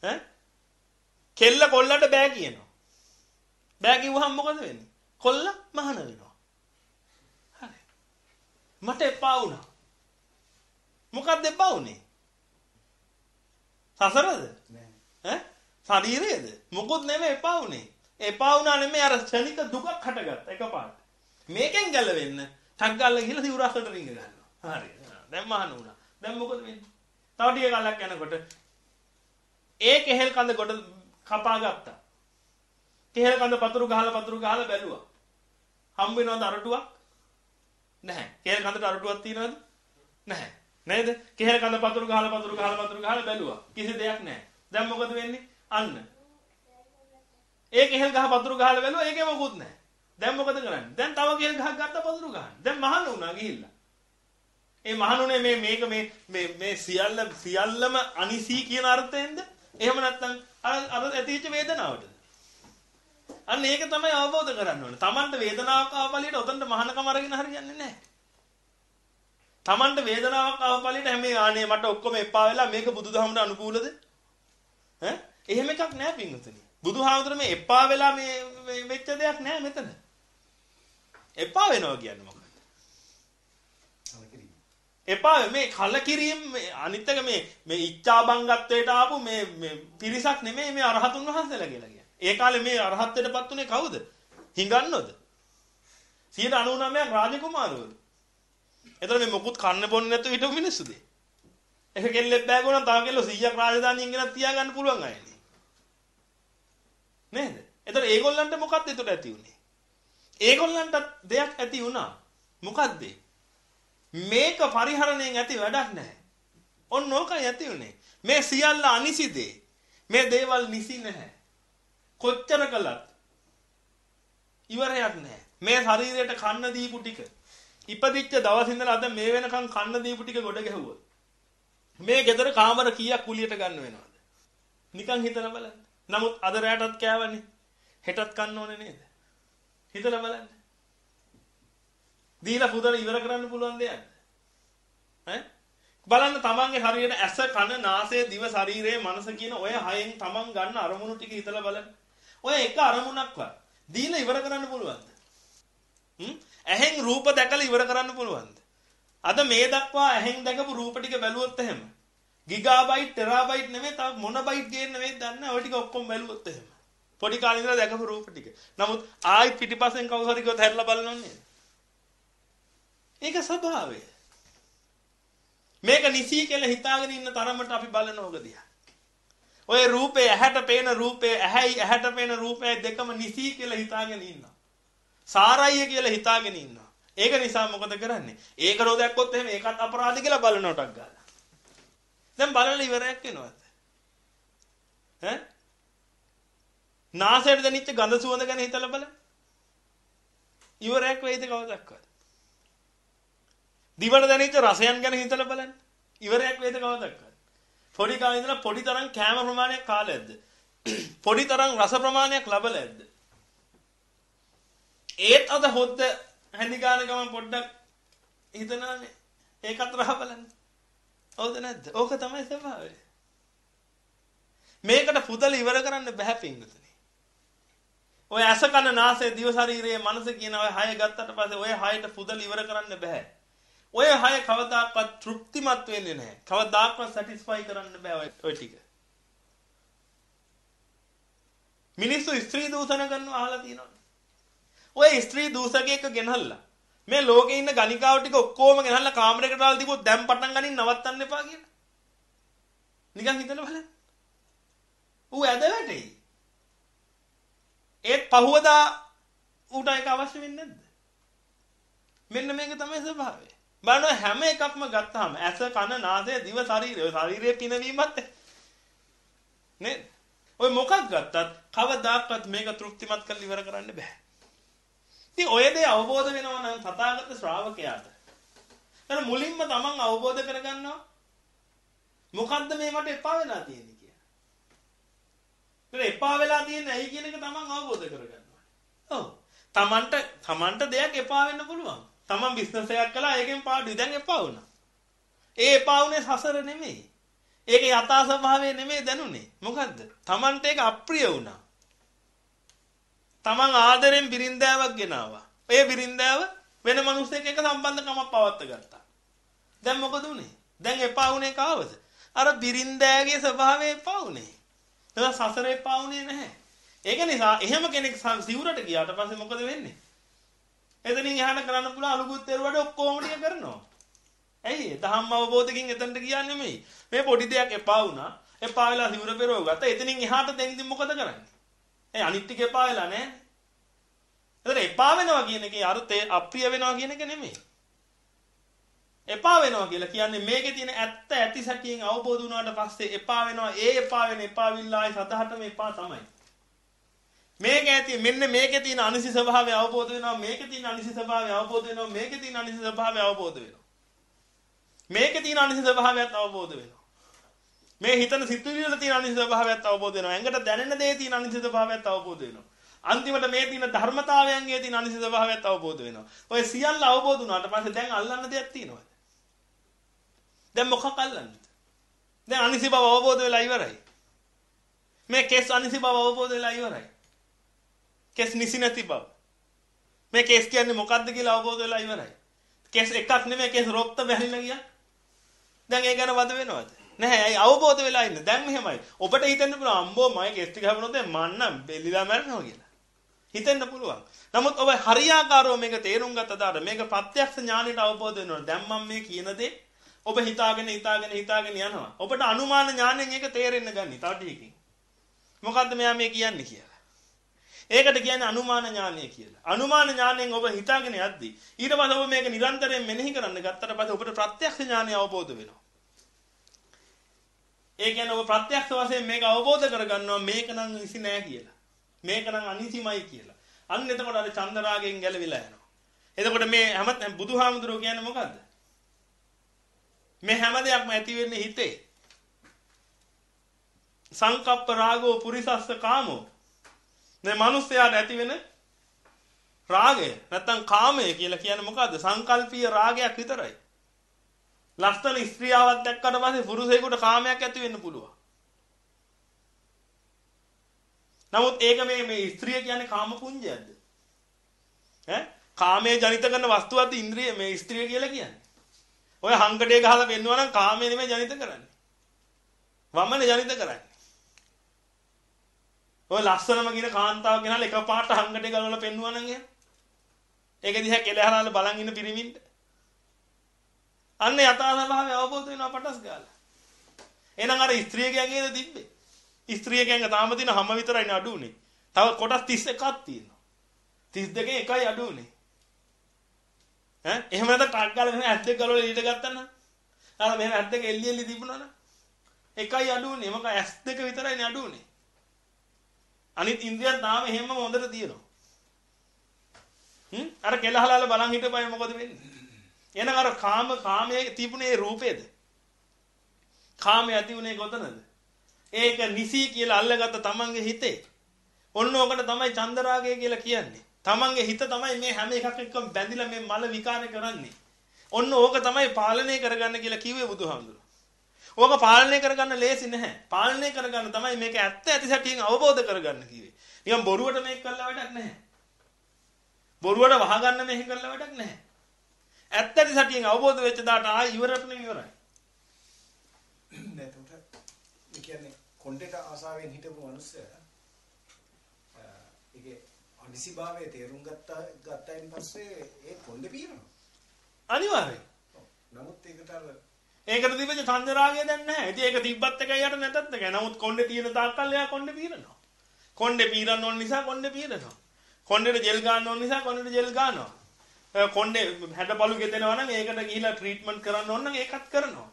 ඈ කෙල්ල කොල්ලට බෑ කියනවා. බෑ කිව්වහම මොකද වෙන්නේ? කොල්ල මහාන වෙනවා. හරි. මට එපා වුණා. මොකක්ද එපා වුනේ? සසරද? නෑ. ඈ? ශරීරයේද? මොකොත් නෙමෙයි එපා වුනේ. එපා වුණා නෙමෙයි අර ක්ෂණික දුකක් හටගත්ත එකපාරට. මේකෙන් ගැලවෙන්න ටක් ගාලා ගිහලා සිවුරස්සට රිංග ගන්නවා. හරි. දැන් මහාන වුණා. දැන් මොකද වෙන්නේ? තව ටික කාලයක් යනකොට ඒ කෙහෙල් කඳ කොට කපා ගත්තා. කෙහෙල් කඳ පතුරු ගහලා පතුරු ගහලා බැලුවා. හම්බ වෙනවද අරටුවක්? නැහැ. කෙහෙල් කඳට අරටුවක් තියෙනවද? නැහැ. නේද? කෙහෙල් කඳ පතුරු ගහලා පතුරු ගහලා පතුරු ගහලා බැලුවා. කිසි දෙයක් නැහැ. දැන් මොකද වෙන්නේ? අන්න. ඒ කෙහෙල් ගහ පතුරු ගහලා බැලුවා ඒකේ මොකුත් නැහැ. දැන් මොකද කරන්නේ? දැන් තව කෙහෙල් ගහක් ගත්ත පතුරු ගහන්න. දැන් මහාන වුණා ගිහිල්ලා. ඒ මහණුනේ මේ මේක මේ මේ මේ සියල්ල සියල්ලම අනිසී කියන අර්ථයෙන්ද? එහෙම නැත්නම් අර අර ඇතිවෙච්ච වේදනාවටද? අන්න ඒක තමයි අවබෝධ කරගන්න ඕනේ. Tamanට වේදනාවක් ආවපලියට ඔතනට මහානකම අරගෙන හරියන්නේ නැහැ. Tamanට වේදනාවක් ආවපලියට හැම ආනේ මට ඔක්කොම එපා වෙලා මේක බුදුදහමට අනුකූලද? ඈ? එහෙම එකක් නැහැ පින්වතුනි. බුදුහාමුදුර මේ එපා වෙලා මේ වෙච්ච දෙයක් නැහැ මෙතන. එපා වෙනවා කියන්නේ මොකක්ද? එපා මේ කලකිරීම අනිත් එක මේ මේ ඉච්ඡාබංගත්වයට ආපු මේ පිරිසක් නෙමෙයි මේ අරහතුන් වහන්සේලා කියලා. ඒ කාලේ මේ අරහත්ත්වයටපත් උනේ කවුද? හිඟන්නොද? 99ක් රාජකුමාරවරු. එතන මේ මොකුත් කන්න බොන්නේ නැතුව හිටපු මිනිස්සුද? එක කෙල්ලෙක් බෑගුණා තව කෙල්ලෝ 100ක් රාජධානියෙන් ගෙනත් තියාගන්න පුළුවන් අයනේ. නේද? එතන ඒගොල්ලන්ට මොකක්ද එතකොට ඇති උනේ? ඒගොල්ලන්ට දෙයක් ඇති වුණා. මොකද්ද? මේක පරිහරණයෙන් ඇති වැඩක් නැහැ. ඔන්න ඕකයි ඇති උනේ. මේ සියල්ල අනිසිදේ. මේ දේවල් නිසි නැහැ. කොච්චර කළත් ඉවරයක් නැහැ. මේ ශරීරයට කන්න දීපු ටික ඉපදිච්ච දවස් ඉඳලා අද මේ වෙනකන් කන්න දීපු ටික ගොඩ ගැහුවොත් මේ ගෙදර කාමර කීයක් කුලියට ගන්න වෙනවද? නිකන් හිතලා බලන්න. නමුත් අද රැටත් කෑවනේ. හෙටත් කන්න ඕනේ නේද? හිතලා බලන්න. දීලා පුදන ඉවර කරන්න පුළුවන් දෙයක්ද? ඈ? බලන්න තමන්ගේ හරියට ඇස කන නාසය දිව ශරීරය මනස කියන ඔය හයෙන් තමන් ගන්න අරමුණු ටික හිතලා බලන්න. ඔය එක අරමුණක්වත් දීලා ඉවර කරන්න පුළුවන්ද? හ්ම්? ඇහෙන් රූප දැකලා ඉවර කරන්න පුළුවන්ද? අද මේ දක්වා ඇහෙන් දැකපු රූප ටික බැලුවොත් එහෙම ගිගාබයිට් ටෙරාබයිට් නෙමෙයි තව මොන බයිට් ගේන්න නෙමෙයි දන්නේ ඔය ටික ඔක්කොම බැලුවොත් එහෙම. පොඩි කාලේ ඉඳලා දැකපු රූප ටික. නමුත් ආයි පිටිපස්සෙන් කවුරු හරි ගොත හැරලා බලනෝනේ. ඒක ස්වභාවය. මේක නිසි කියලා හිතාගෙන ඉන්න තරමට අපි බලන ඕක දිහා. ඔය රූපේ ඇහැට පේන රූපේ ඇහැයි ඇහැට පේන රූපේ දෙකම නිසි කියලා හිතාගෙන ඉන්නවා. සාරායිය කියලා හිතාගෙන ඉන්නවා. ඒක නිසා මොකද කරන්නේ? ඒක රෝ දැක්කොත් එහෙම ඒකත් අපරාධ කියලා බලනටක් ගාලා. දැන් බලලා ඉවරයක් වෙනවද? ඈ? නාසයට දැනෙච්ච ගඳ සුවඳ ගැන හිතලා බලන්න. ඉවරයක් වෙයිද කවදක්වත්? දිවට දැනෙච්ච රසයන් ගැන හිතලා බලන්න. ඉවරයක් වෙයිද කවදක්වත්? පොඩි කාලේ ඉඳලා පොඩි තරම් කෑම ප්‍රමාණයක් කාලයක්ද? පොඩි තරම් රස ප්‍රමාණයක් ලබලාද? ඒත් අද හොද්ද හැඳි ගාන ගමන් පොඩ්ඩක් හිතනවානේ. ඒකත් රහ බලන්න. හවුද නැද්ද? ඕක තමයි ස්වභාවය. මේකට පුදල ඉවර කරන්න බෑ පින්වතුනි. ඔය ඇස කන නාසය දිව ශරීරයේ මනස කියන ඔය හය ගත්තට පස්සේ ඔය හයට පුදල ඉවර කරන්න බෑ. ඔය හය කවදාකවත් තෘප්තිමත් වෙන්නේ නැහැ. කවදාකවත් සැටිස්ෆයි කරන්න බෑ ඔය ටික. මිනිස්සු ස්ත්‍රී දූෂණ කරනවා අහලා තියෙනවද? ඔය ස්ත්‍රී දූෂකයෙක් ගෙනහල්ලා මේ ලෝකේ ඉන්න ගණිකාව ටික ඔක්කොම ගෙනහල්ලා කාමරයකට දාලා තිබුත් දැන් පටන් ගනින් නවත්තන්න එපා කියලා. නිකන් හිතලා බලන්න. ඌ ඇද වැටෙයි. ඒත් පහුවදා ඌට ඒක අවශ්‍ය වෙන්නේ නැද්ද? මෙන්න මේක තමයි ස්වභාවය. බලන්න හැම එකක්ම ගත්තාම ඇස කන නාසය දිව ශරීරය ශරීරයේ පිනවීමත් නේද? ඔය මොකක් ගත්තත් කවදාකවත් මේක තෘප්තිමත් කරලා ඉවර කරන්න බෑ. ඉතින් ඔය දේ අවබෝධ වෙනවා නම් තථාගත ශ්‍රාවකයාට. එතන මුලින්ම තමන් අවබෝධ කරගන්නවා මොකද්ද මේ මට එපා වෙලා තියෙන්නේ කියලා. ඒක එපා වෙලා තියෙන්නේ ඇයි කියන එක තමන් අවබෝධ කරගන්නවා. ඔව්. තමන්ට තමන්ට දෙයක් එපා වෙන්න පුළුවන්. තමන් බිස්නස් එකක් කළා ඒකෙන් පාඩුයි දැන් එපා වුණා. ඒ එපා වුණේ සසර නෙමෙයි. ඒක යථා ස්වභාවය නෙමෙයි දැනුනේ. මොකද්ද? තමන්ට ඒක අප්‍රිය වුණා. තමන් ආදරෙන් බිරින්දෑවක් ගෙනාවා. ඒ බිරින්දෑව වෙන මිනිස්සෙක් එක්ක සම්බන්ධකමක් පවත්ත ගත්තා. දැන් මොකද උනේ? දැන් එපා වුණේ කාවද? අර බිරින්දෑගේ ස්වභාවය එපා වුණේ. ඒක සසර එපා වුණේ නැහැ. ඒක නිසා එහෙම කෙනෙක් සිවුරට ගියාට පස්සේ මොකද වෙන්නේ? එතනින් එහාට කරන්න පුළුවන් අලුගුත් දරුවට ඔක්කොම ටික කරනවා. ඇයි ඒ දහම් අවබෝධකින් එතනට ගියා නෙමෙයි. මේ පොඩි දෙයක් එපා වුණා. එපා වෙලා සිවුර පෙරව ගත්තා. එතනින් එහාට දැන් ඉතින් මොකද කරන්නේ? ඒ අනිත් ටික එපා වෙලා නැහැ. එතන එපා වෙනවා කියන එකේ අර්ථය අප්‍රිය වෙනවා කියන එක නෙමෙයි. එපා වෙනවා කියලා කියන්නේ මේකේ තියෙන ඇත්ත ඇති සැටියෙන් අවබෝධ වුණාට පස්සේ එපා වෙනවා. ඒ එපා වෙන එපා විල්ලායි සතහටම එපා තමයි. මේක ඇති මෙන්න මේකේ තියෙන අනිසි ස්වභාවය අවබෝධ වෙනවා මේකේ තියෙන අනිසි ස්වභාවය අවබෝධ වෙනවා මේකේ තියෙන අනිසි ස්වභාවය අවබෝධ වෙනවා. මේකේ තියෙන අනිසි ස්වභාවයත් අවබෝධ වෙනවා. මේ හිතන සිතුවිලි වල තියෙන අනිසි ස්වභාවයත් අවබෝධ වෙනවා. ඇඟට දැනෙන දේ තියෙන අනිසි ස්වභාවයත් අවබෝධ වෙනවා. අන්තිමට මේ තියෙන ධර්මතාවයන්ගේ තියෙන අනිසි ස්වභාවයත් අවබෝධ වෙනවා. ඔය සියල්ල අවබෝධ වුණාට පස්සේ දැන් අල්ලන්න දෙයක් තියෙනවද? දැන් මොකක් අල්ලන්නද? දැන් අනිසි බව අවබෝධ වෙලා ඉවරයි. මේ කෙස් අනිසි බව අවබෝධ වෙලා ඉවරයි. කෙස් නිසි නැති බව. මේ කෙස් කියන්නේ මොකද්ද කියලා අවබෝධ වෙලා ඉවරයි. කෙස් එකක් නෙමෙයි කෙස් රොක්ත බැහැලිලා ගියා. දැන් ඒ ගැන වද වෙනවද? නැහැ. ඇයි අවබෝධ වෙලා ඉන්න. දැන් මෙහෙමයි. ඔබට හිතෙන්න පුළුවන් අම්බෝ මගේ කෙස් ටික හැමනොත් මන්නම් බෙල්ලිලා මැරෙනවා කියලා. හිතෙන්න පුළුවන්. නමුත් ඔබ හරියාකාරව මේක තේරුම් ගත්තදාට මේක ප්‍රත්‍යක්ෂ ඥාණයට අවබෝධ වෙනවා. දැන් මම මේ කියන දේ ඔබ හිතාගෙන හිතාගෙන හිතාගෙන යනවා. ඔබට අනුමාන ඥාණයෙන් ඒක තේරෙන්න ගනි. තව ටිකකින්. මොකද්ද මෙයා මේ කියන්නේ කියලා. ඒකට කියන්නේ අනුමාන ඥානය කියලා. අනුමාන ඥාණයෙන් ඔබ හිතාගෙන යද්දී ඊට පස්සේ ඔබ මේක නිරන්තරයෙන් මෙනෙහි කරන්න ගත්තට පස්සේ ඔබට ප්‍රත්‍යක්ෂ ඥානය අවබෝධ වෙනවා. ඒ කියන්නේ ඔබ ප්‍රත්‍යක්ෂ වශයෙන් මේක අවබෝධ කරගන්නවා මේක නම් නිසි නෑ කියලා. මේක නම් අනිසිමයි කියලා. අන්න එතකොට අර චන්දරාගෙන් ගැලවිලා යනවා. එතකොට මේ හැම බුදුහාමුදුරුවෝ කියන්නේ මොකද්ද? මේ හැම දෙයක්ම ඇති වෙන්නේ හිතේ. සංකප්ප රාගෝ පුරිසස්ස කාමෝ මේ මිනිස්යාට ඇති වෙන රාගය නැත්තම් කාමය කියලා කියන්නේ මොකද්ද? සංකල්පීය රාගයක් විතරයි. ලස්සන ස්ත්‍රියාවක් දැක්කට පස්සේ පුරුෂයෙකුට කාමයක් ඇති වෙන්න පුළුවන්. නමුත් ඒක මේ මේ ස්ත්‍රිය කියන්නේ කාම පුඤ්ජයක්ද? ඈ කාමයේ ජනිත කරන වස්තුවක්ද ඉන්ද්‍රිය මේ ස්ත්‍රිය කියලා කියන්නේ. ඔය හංගඩේ ගහලා පෙන්නුවා නම් කාමයේ නෙමෙයි ජනිත කරන්නේ. වමනේ ජනිත කරන්නේ. ඔය ලස්සනම කියන කාන්තාව ගෙනල්ලා එකපාරට හංගට ගලවලා පෙන්නුවා නම් එහෙම. ඒක දිහා කෙලහරාල බලන් ඉන්න පිරිමින්ට. අන්න යථා ස්වභාවය අවබෝධ වෙනවා පටස් ගාලා. එහෙනම් අර ස්ත්‍රියගේ ඇඟේද තිබ්බේ. ස්ත්‍රියගේ ඇඟ තාම තියෙන හැම විතරයි අඩු උනේ. තව කොටස් 31ක් තියෙනවා. 32කින් එකයි අඩු උනේ. ඈ එහෙම නැත්නම් ටක් ගාලා මෙහෙම ඇස් දෙක ගලවලා ඊට ගත්තා නම් අර මෙහෙම ඇස් දෙක එල්ලි එල්ලි තිබුණා නම් එකයි අඩුනේ. මොකක් ඇස් දෙක විතරයිනේ අඩුනේ. අනිත් ඉන්ද්‍රියන් තාම එහෙමම හොඳට තියෙනවා. හ්ම් අර කෙලහලල බලන් හිටපයි මොකද වෙන්නේ? එහෙනම් අර කාම කාමයේ තිබුණේ රූපේද? කාමයේ ඇති උනේ කොතනද? ඒක නිසි කියලා අල්ලගත්ත තමන්ගේ හිතේ. ඔන්න ඕකට තමයි චන්දරාගය කියලා කියන්නේ. තමන්ගේ හිත තමයි මේ හැම එකක් එක්කම බැඳිලා මේ මල විකාර කරන්නේ. ඔන්න ඕක තමයි පාලනය කරගන්න කියලා කිව්වේ බුදුහාමුදුරුවෝ. ඕක පාලනය කරගන්න ලේසි නැහැ. පාලනය කරගන්න තමයි මේක ඇත්ත ඇති සැටියෙන් අවබෝධ කරගන්න කිව්වේ. නිකන් බොරුවට මේක කළා වැඩක් නැහැ. බොරුවට වහගන්න මේක කළා වැඩක් නැහැ. ඇත්ත ඇති සැටියෙන් අවබෝධ වෙච්ච දාට ආයි ඉවරට ඉවරයි. ඒ කියන්නේ කොණ්ඩේට ආසාවෙන් හිටපු මිනිස්සයා ඒකේ අනිසිභාවයේ තේරුම් ගත්තා ගත්තයින් පස්සේ ඒ කොණ්ඩේ පීරනවා. අනිවාර්යයෙන්. නමුත් ඒකට අර ඒකට තිබෙච්ච චන්දරාගය දැන් නැහැ. ඉතින් ඒක තිබ්බත් එකයි යට නැතත් එකයි. නමුත් කොණ්ඩේ තියෙන තාක්කල් එයා කොණ්ඩේ පීරනවා. කොණ්ඩේ පීරන්න ඕන නිසා කොණ්ඩේ පීරනවා. කොණ්ඩේට ජෙල් ගන්න ඕන නිසා කොණ්ඩේට ජෙල් ගන්නවා. කොණ්ඩේ හැඩපළු ගෙදෙනවා නම් ඒකට ගිහිලා ට්‍රීට්මන්ට් කරන්න ඕන නම් ඒකත් කරනවා.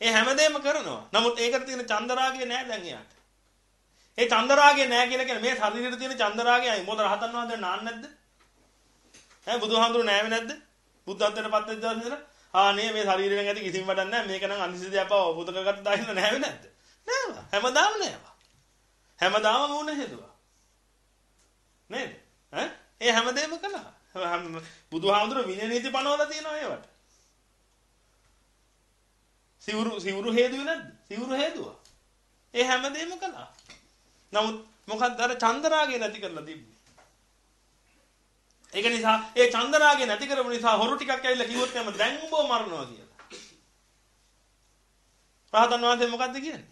ඒ හැමදේම කරනවා. නමුත් ඒකට තියෙන චන්දරාගය නෑ දැන් එයාට. ඒ චන්දරාගය නෑ කියලා කියන්නේ මේ ශරීරෙට තියෙන චන්දරාගයයි මොකද රහතන් වහන්සේ නාන්නේ නැද්ද? ඈ බුදුහාමුදුරු නෑවේ නැද්ද? බුද්ධත්වයට පත් වෙච්ච දවසේ ඉඳලා ආ නේ මේ ශරීරයෙන් ඇති කිසිම වැඩක් නෑ මේක නම් අනිසිත අපව පුත කරගත්ත දාන්න නෑවේ නැද්ද? නෑවා. හැමදාම නෑවා. හැමදාම මූණ හේතුවා. නේද? ඈ ඒ හැමදේම කළා. බුදුහාමුදුරු විනය නීති පනවලා තියෙනවා ඒවට. සිවුරු සිවුරු හේදුවේ නැද්ද? සිවුරු හේදුවා. ඒ හැමදේම කළා. නමුත් මොකක්ද අර චන්දරාගේ නැති කරලා තිබ්බේ. ඒක නිසා ඒ චන්දරාගේ නැති කරපු නිසා හොරු ටිකක් ඇවිල්ලා කිව්වොත් එහම දැන් උඹව මරනවා කියලා. රහතන් වහන්සේ මොකද්ද කියන්නේ?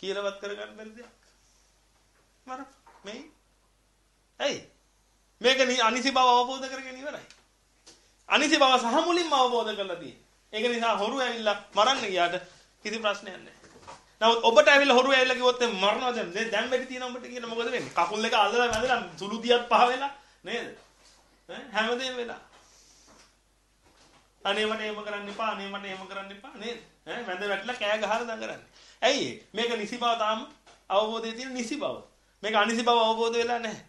කියලාවත් කරගන්න බැරි දෙයක්. මර මේ ඇයි? මේක අනිසි බව අවබෝධ කරගෙන ඉවරයි. අනිසි බව සහ මුලින්ම අවබෝධ කරලා තියෙන්නේ. ඒක නිසා හොරු ඇවිල්ලා මරන්න ගියාට කිසි ප්‍රශ්නයක් නැහැ. නමුත් ඔබට ඇවිල්ලා හොරු ඇවිල්ලා කිව්වොත් මරනවද දැන් දැන් වැඩි තියෙනවා ඔබට කියන මොකද වෙන්නේ? කකුල් දෙක අල්ලලා වැදලා සුළු දියක් පහ වෙලා නේද? ඈ හැමදේම වෙලා. අනේ මට එහෙම කරන්න එපා අනේ මට එහෙම කරන්න එපා නේද? ඈ වැඳ වැටලා කෑ ගහලා දඟරන්නේ. ඇයි මේක නිසි බව තාම අවබෝධයේ තියෙන නිසි බව. මේක අනිසි බව අවබෝධ වෙලා නැහැ.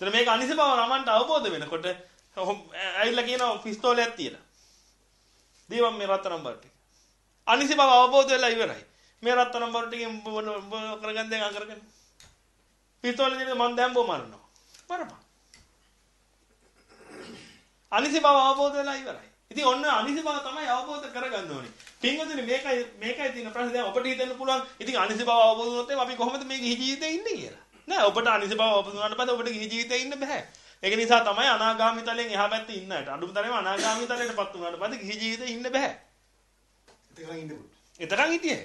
එතන මේක අනිසි බව රමන්ට අවබෝධ වෙනකොට ඇවිල්ලා කියනවා පිස්තෝලයක් තියලා. දීවම් මේ රත්තරන් බර ටික. අනිසි බව අවබෝධ වෙලා ඉවරයි. මේ රත්තරන් බර ටිකෙන් කරගන්න දැන් අකරගන්න. පිස්තෝලෙන් ඉතින් මම දැන් බෝ මරනවා. මරපන්. අනිසි බව අවබෝධ වෙලා ඉවරයි. ඉතින් ඔන්න අනිසි බව තමයි අවබෝධ කරගන්න ඕනේ. පින්වතුනි මේකයි මේකයි තියෙන ප්‍රශ්නේ දැන් ඔබට හිතෙන්න පුළුවන් ඉතින් අනිසි බව අවබෝධ වුණොත් අපි කොහොමද මේ ගිහි ජීවිතේ ඉන්නේ කියලා. නෑ ඔබට අනිසි බව අවබෝධ වුණාට පස්සේ ඔබට ගිහි ජීවිතේ ඉන්න බෑ. ඒක නිසා තමයි අනාගාමී තලයෙන් එහා පැත්තේ ඉන්න අයට අඳුම තරම අනාගාමී තලයටපත් වුණාට පස්සේ ගිහි ජීවිතේ ඉන්න බෑ. එතකන් ඉන්න පුළුවන්. එතරම් හිටියේ.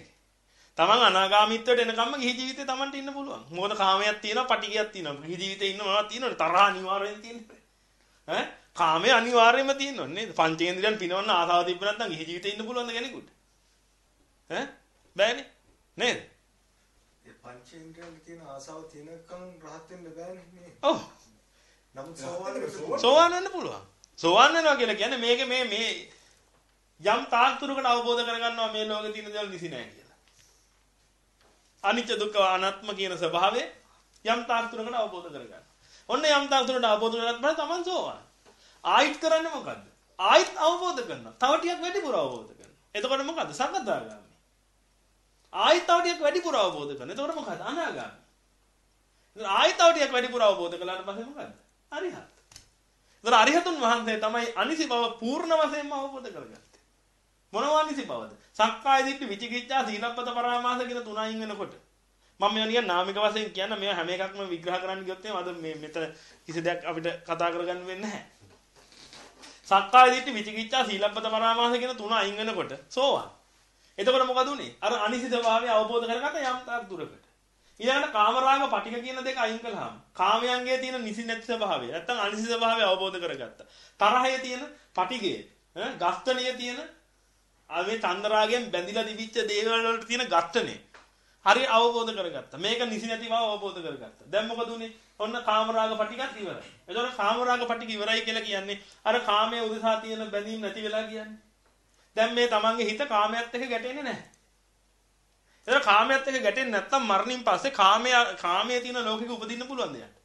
තමන් අනාගාමීත්වයට එනකම්ම ගිහි ජීවිතේ තමන්ට ඉන්න පුළුවන්. මොකද කාමයක් තියෙනවා, පටිගයක් තියෙනවා. ගිහි ජීවිතේ ඉන්න මොනවද තියෙනවද? තරහ අනිවාර්යෙන් තියෙන්නේ. ඈ? කාමයේ අනිවාර්යයෙන්ම තියෙනවා නේද? පංචේන්ද්‍රයන් පිනවන්න ආසාව තිබ්බ නැත්නම් ගිහි ජීවිතේ ඉන්න පුළුවන්ද කෙනෙකුට? ඈ? බෑනේ. නේද? ඒ පංචේන්ද්‍රයන් තියෙන ආසාව තියෙනකම් රහත් වෙන්න බෑනේ නේ. ඔව්. නමුත් සෝවාන් වෙන්න පුළුවන්. සෝවාන් වෙනවා කියලා කියන්නේ මේක මේ මේ යම් තාක්තුරකට අවබෝධ කරගන්නවා මේ ලෝකේ තියෙන දේවල් නිසි නෑ කියලා. අනිත්‍ය දුක්ඛ අනාත්ම කියන ස්වභාවය යම් තාක්තුරකට අවබෝධ කරගන්න. ඔන්න යම් තාක්තුරකට අවබෝධ කරගත්ත පස්සේ තමන් සෝවාන්. ආයිත් කරන්නේ මොකද්ද? ආයිත් අවබෝධ කරනවා. තව ටිකක් වැඩිපුර අවබෝධ කරනවා. එතකොට මොකද්ද? සකදාගාමි. ආයිත් තව ටිකක් වැඩිපුර අවබෝධ කරනවා. එතකොට මොකද්ද? අනාගාමි. ආයිත් තව ටිකක් වැඩිපුර අවබෝධ කළාට පස්සේ මොකද්ද? අරිහත්. ඒතර අරිහතුන් වහන්සේ තමයි අනිසි බව පූර්ණ වශයෙන්ම අවබෝධ කරගත්තේ. මොනවා අනිසි බවද? සක්කාය දිට්ඨි විචිකිච්ඡා සීලබ්බත පරාමාස කියන තුනයින් වෙනකොට මම මේවා නිකන් නාමික වශයෙන් කියන්න මේවා හැම එකක්ම විග්‍රහ කරන්න ගියොත් එහෙනම් අද මේ මෙතන කිසි දෙයක් අපිට කතා කරගන්න වෙන්නේ නැහැ. සක්කාය දිට්ඨි විචිකිච්ඡා සීලබ්බත පරාමාස කියන තුන අයින් වෙනකොට සෝවාන්. එතකොට මොකද උනේ? අර අනිසි ස්වභාවය අවබෝධ කරගත්ත යම් තාක් දුරකට. ඊළඟට කාමරාග පටික කියන දෙක අයින් කළාම කාමයන්ගේ තියෙන නිසි නැති ස්වභාවය නැත්තම් අනිසි ස්වභාවය අවබෝධ කරගත්තා. තරහයේ තියෙන පටිගය, ගස්තනිය තියෙන ආවේ චන්දරාගයෙන් බැඳිලා තිබිච්ච දේවල් වලට තියෙන ගස්තනේ හරි අවබෝධ කරගත්තා. මේක නිසි නැති බව අවබෝධ කරගත්තා. දැන් මොකද උනේ? ඔන්න කාමරාග පටිකත් ඉවරයි. එතකොට කාමරාග පටික ඉවරයි කියලා කියන්නේ අර කාමයේ උදෙසා තියෙන බැඳීම් නැති වෙලා කියන්නේ. දැන් මේ තමන්ගේ හිත කාමයට එක්ක ගැටෙන්නේ නැහැ. ඒතර කාමයට එක්ක ගැටෙන්නේ නැත්තම් මරණින් පස්සේ කාමයේ කාමයේ තියෙන ලෝකෙක උපදින්න පුළුවන් දෙයක්.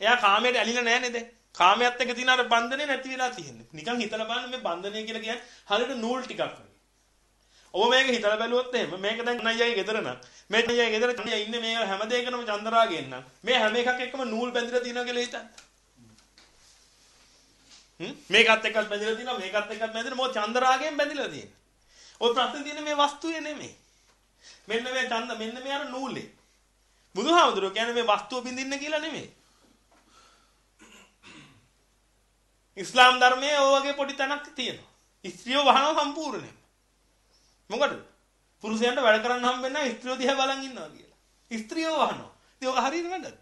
එයා කාමයට ඇලිලා නැහැ නේද? කාමයට එක්ක තියෙන අර බන්ධනේ නැති වෙලා තියෙන්නේ. නිකන් හිතලා බලන්න මේ බන්ධනය කියලා කියන්නේ හරියට නූල් ටිකක් වගේ. ඔබ මේක හිතලා බැලුවොත් එහෙම මේක දැන් නයියයි ගෙදර නම් මේ නයියයි ගෙදර තනිය ඉන්නේ මේ හැම දෙයකම චන්දරාගෙන් නම් මේ හැම එකක් එක්කම නූල් බැඳලා තියෙනවා කියලා හිතන්න. හ්ම් මේකත් එක්කත් බැඳලා තියෙනවා මේකත් එක්කත් බැඳලා මොකද චන්දරාගෙන් බැඳලා තියෙන්නේ. ඔය ප්‍රශ්නේ තියෙන්නේ මේ වස්තුවේ නෙමෙයි. මෙන්න මේ චන්ද මෙන්න මේ අර නූලේ. බුදුහාමුදුරුවෝ කියන්නේ මේ වස්තුව බින්දින්න කියලා නෙමෙයි. ඉස්ලාම් ධර්මයේ ඔය වගේ පොඩි තැනක් තියෙනවා. ස්ත්‍රියව වහනවා සම්පූර්ණයෙන්. මොකටද? පුරුෂයන්ට වැඩ කරන්න හම්බෙන්නේ නැහැ ස්ත්‍රියෝ දිහා බලන් ඉන්නවා කියලා. ස්ත්‍රියව වහනවා. ඉතින් ඔක හරියට නැද්ද?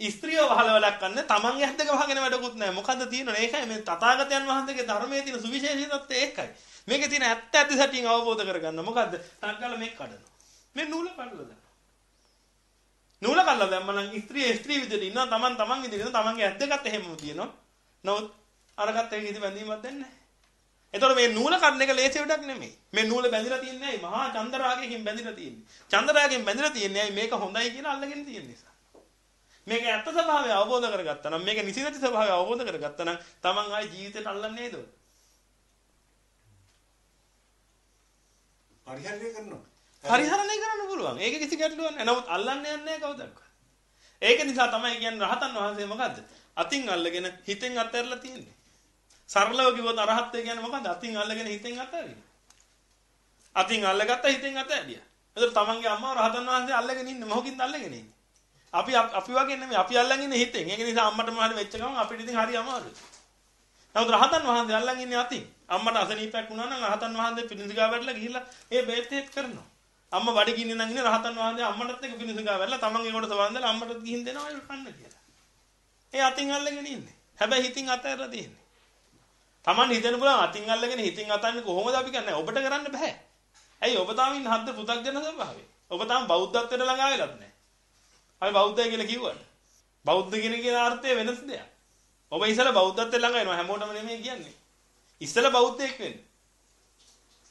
ස්ත්‍රියව වහල වැඩක් කරන්න තමන්ගේ හැද්දක වහගෙන වැඩකුත් නැහැ. මොකද්ද තියෙන්නේ? ඒකයි මේ තථාගතයන් වහන්සේගේ ධර්මයේ තියෙන සුවිශේෂී தත්ත්වය ඒකයි. මේකේ තියෙන ඇත්ත ඇති සැටියෙන් අවබෝධ කරගන්න. මොකද්ද? ටක්ගල මේක කඩනවා. මේ නූල කඩලා දානවා. නූල කඩලා දැම්ම නම් ස්ත්‍රී ස්ත්‍රී විදිහට ඉන්නවා. තමන් තමන් විදිහට තමන්ගේ ඇද්දකත් එහෙමම තියෙනවා. නමුත් අරකට ඒක කිසි බැඳීමක් දෙන්නේ නැහැ. එතකොට මේ නූල කඩන එක ලේසි වැඩක් නෙමෙයි. මේ නූල බැඳිලා තියන්නේ ඇයි? මහා චන්දරාගයෙන් බැඳිලා තියන්නේ. චන්දරාගයෙන් බැඳිලා තියන්නේ ඇයි? මේක හොඳයි කියලා අල්ලගෙන තියෙන නිසා. මේක ඇත්ත ස්වභාවය අවබෝධ කරගත්තා නම් මේක නිසිනති ස්වභාවය අවබෝධ කරගත්තා නම් තමන් ආයි ජීවිතේට අල්ලන්නේ නේද? පරිහරණය කරනවා. පරිහරණය කරන්න පුළුවන්. ඒක කිසි ගැටලුවක් නැහැ. නමුත් අල්ලන්නේ නැහැ කවුදක්වත්. ඒක නිසා තමයි කියන්නේ රහතන් වහන්සේ මොකද්ද? අතින් අල්ලගෙන හිතෙන් අත්හැරලා තියෙන්නේ. සරලව කිව්වොත් අරහත්ත්වය කියන්නේ මොකද්ද? අතින් අල්ලගෙන හිතෙන් අත්හැරියා. අතින් අල්ලගත්තා හිතෙන් අත්හැරියා. එතකොට තමන්ගේ අම්මා රහතන් වහන්සේ අල්ලගෙන ඉන්නේ මොකකින්ද අල්ලගෙන ඉන්නේ? අපි අපි වගේ නෙමෙයි අපි අල්ලන් ඉන්නේ හිතෙන්. ඒක නිසා අම්මට මොහොත වෙච්ච ගමන් අපිට ඉතින් හරි අමාරුයි. නමුත් රහතන් වහන්සේ අල්ලන් ඉන්නේ අතින්. අම්මට අසනීපයක් වුණා නම් රහතන් වහන්සේ පිණිසිගා වැටලා ගිහිල්ලා ඒ බේත් හේත් කරනවා. අම්මා බඩගින්නේ නම් ඉන්නේ රහතන් වහන්සේ අම්මටත් එක්ක පිණිසිගා වැටලා තමන්ගේ කොටස වන්දලා අම්මටත් ගිහින් දෙනවා ඒක කන්න කියලා. ඒ අතින් අල්ලගෙන ඉන්නේ. හැබැයි හිතින් අතහැරලා තියෙන්නේ. Taman හිතෙන පුළුවන් අතින් අල්ලගෙන හිතින් අතන්නේ කොහොමද අපි කරන්නේ? ඔබට කරන්න බෑ. ඇයි ඔබ තාම ඉන්න හද්ද පු탁ජන ස්වභාවය. ඔබ තාම බෞද්ධත්වයට ළඟා වෙලත් නැහැ. අපි බෞද්ධය කියලා කිව්වට. බෞද්ධ කියන කියන අර්ථය වෙනස් දෙයක්. ඔබ ඉස්සෙල්ලා බෞද්ධත්වයට ළඟා වෙනවා හැමෝටම නෙමෙයි කියන්නේ. ඉස්සෙල්ලා බෞද්ධයෙක් වෙන්න.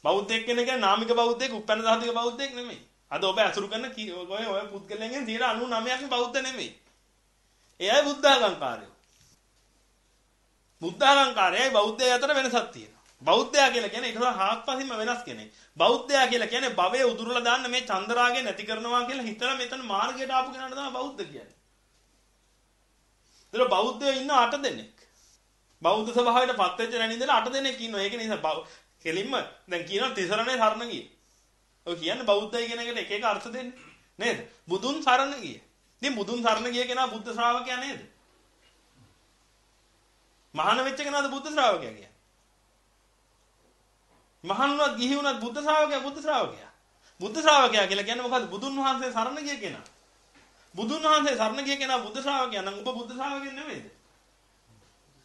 බෞද්ධයෙක් කියන එක නාමික බෞද්ධයෙක් උපැන්න සාධික බෞද්ධයෙක් නෙමෙයි. අද ඔබ අසුරු කරන ඔය ඔය පුද්ගලයන්ගෙන් 99%ක්ම බෞද්ධ නෙමෙයි. එයයි බුද්ධාගම්කාරයෝ. බුද්ධාගම්කාරයයි බෞද්ධය අතර වෙනසක් තියෙනවා. බෞද්ධයා කියලා කියන්නේ ඊට වඩා හාත්පසින්ම වෙනස් කෙනෙක්. බෞද්ධයා කියලා කියන්නේ භවයේ උදුරලා දාන්න මේ චන්දරාගය නැති කරනවා කියලා හිතලා මෙතන මාර්ගයට ආපු කෙනාට තමයි බෞද්ධ කියන්නේ. ඒතර බෞද්ධයෝ ඉන්න 8 දෙනෙක්. බෞද්ධ සභාවට පත් වෙච්ච නැණි ඉඳලා 8 දෙනෙක් ඉන්නවා. ඒක නිසා කෙලින්ම දැන් කියනවා තිසරණේ සරණ ගිය. ඔය කියන්නේ බෞද්ධය කියන එකට එක එක අර්ථ දෙන්නේ. නේද? බුදුන් සරණ ගිය. ඉතින් බුදුන් සරණ ගිය කෙනා බුද්ධ ශ්‍රාවකයා නේද? මහාන වෙච්ච කෙනාද බුද්ධ ශ්‍රාවකයා කියන්නේ? මහාන වුණත් ගිහි වුණත් බුද්ධ ශ්‍රාවකයා බුද්ධ ශ්‍රාවකයා. බුද්ධ ශ්‍රාවකයා කියලා කියන්නේ මොකද්ද? බුදුන් වහන්සේ සරණ ගිය කෙනා. බුදුන් වහන්සේ සරණ ගිය කෙනා බුද්ධ ශ්‍රාවකයා නම් ඔබ බුද්ධ ශ්‍රාවකෙක් නෙමෙයිද?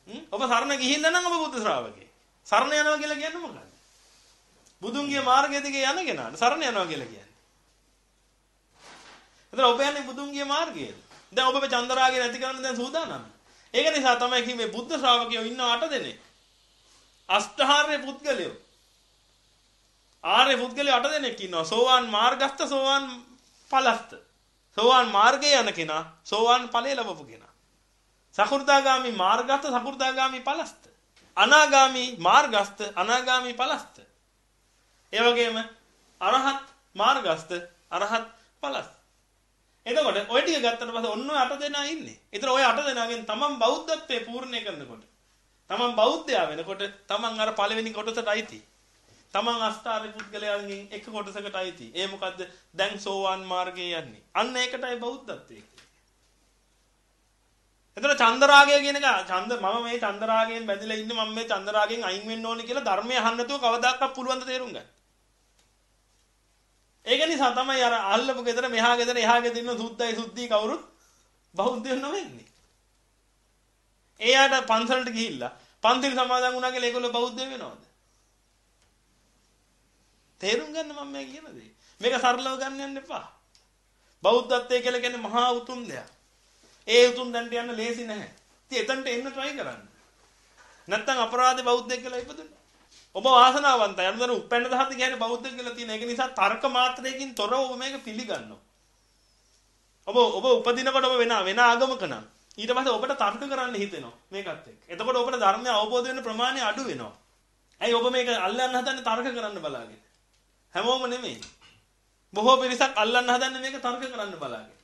හ්ම් ඔබ සරණ ගිහිල්ලා නම් ඔබ බුද්ධ ශ්‍රාවකෙක්. සරණ යනවා කියලා කියන්නේ මොකක්ද? බුදුන්ගේ මාර්ගය දිගේ යන කෙනාට සරණ යනවා කියලා කියන්නේ. එතන ඔබ යන්නේ බුදුන්ගේ මාර්ගයේද? දැන් ඔබ මේ චන්දරාගය නැති කරන්න දැන් සූදානම්. ඒක නිසා තමයි කිව්වේ බුද්ධ ශ්‍රාවකයෝ ඉන්න අට දෙනෙක්. අෂ්ටාර්ය පුද්ගලයෝ. ආර්ය පුද්ගලයෝ අට දෙනෙක් ඉන්නවා. සෝවාන් මාර්ගස්ත සෝවාන් ඵලස්ත. සෝවාන් මාර්ගයේ යන කෙනා සෝවාන් ඵලයේ ලබපු කෙනා. සකු르දාගාමි මාර්ගස්ත සකු르දාගාමි ඵලස්ත. අනාගාමි මාර්ගස්ත අනාගාමි ඵලස්ත. ඒ වගේම අරහත් මාර්ගස්ත අරහත් ඵලස්ත. එතකොට ඔය ටික ගත්තට පස්සේ ඔන්න ඔය අට දෙනා ඉන්නේ. ඒතර ඔය අට දෙනාගෙන් තමන් බෞද්ධත්වයේ පූර්ණේ කරනකොට තමන් බෞද්ධයා වෙනකොට තමන් අර පළවෙනි කොටසට අයිති. තමන් අෂ්ටාර්ය පුද්ගලයන්ගෙන් එක කොටසකට අයිති. ඒ මොකද්ද? දැන් සෝවාන් මාර්ගයේ යන්නේ. අන්න ඒකටයි බෞද්ධත්වයේ. එතන චන්දරාගය කියන එක ඡන්ද මම මේ චන්දරාගයෙන් බැඳිලා ඉන්නේ මම මේ චන්දරාගයෙන් අයින් වෙන්න ඕනේ කියලා ධර්මය අහන්න නැතුව කවදාකවත් පුළුවන් ද තේරුම් ගන්න. ඒක නිසා තමයි අර අල්ලපු ගෙදර මෙහා ගෙදර එහා ගෙදර ඉන්න සුද්දයි සුද්දී කවුරුත් බෞද්ධයෝ නෙවෙන්නේ. එයාට පන්සලට ගිහිල්ලා පන්තිල් සමාදන් වුණා කියලා ඒගොල්ලෝ බෞද්ධ වෙනවද? තේරුම් ගන්න මම මේ කියන දේ. මේක සරලව ගන්න යන්න එපා. බෞද්ධත්වය කියලා කියන්නේ මහා උතුම් දෙයක්. ඒ උතුම් දැන්ට යන්න ලේසි නැහැ. ඉතින් එතනට එන්න try කරන්න. නැත්තම් අපරාධ බෞද්ධයෙක් කියලා ඉපදුණා. ඔබ වාසනාවන්තයි. අනුතර උපැන්න දහත කියන්නේ බෞද්ධ කියලා තියෙන. ඒක නිසා තර්ක මාත්‍රයකින් තොරව ඔබ මේක පිළිගන්නවා. ඔබ ඔබ උපදිනකොට ඔබ වෙන වෙන ආගමක නම් ඊට පස්සේ ඔබට තර්ක කරන්න හිතෙනවා මේකත් එක්ක. එතකොට ඔබට ධර්මය අවබෝධ වෙන්න ප්‍රමාණය අඩු වෙනවා. ඇයි ඔබ මේක අල්ලන්න හදන්නේ තර්ක කරන්න බලාගෙන? හැමෝම නෙමෙයි. බොහෝ පිරිසක් අල්ලන්න හදන්නේ මේක තර්ක කරන්න බලාගෙන.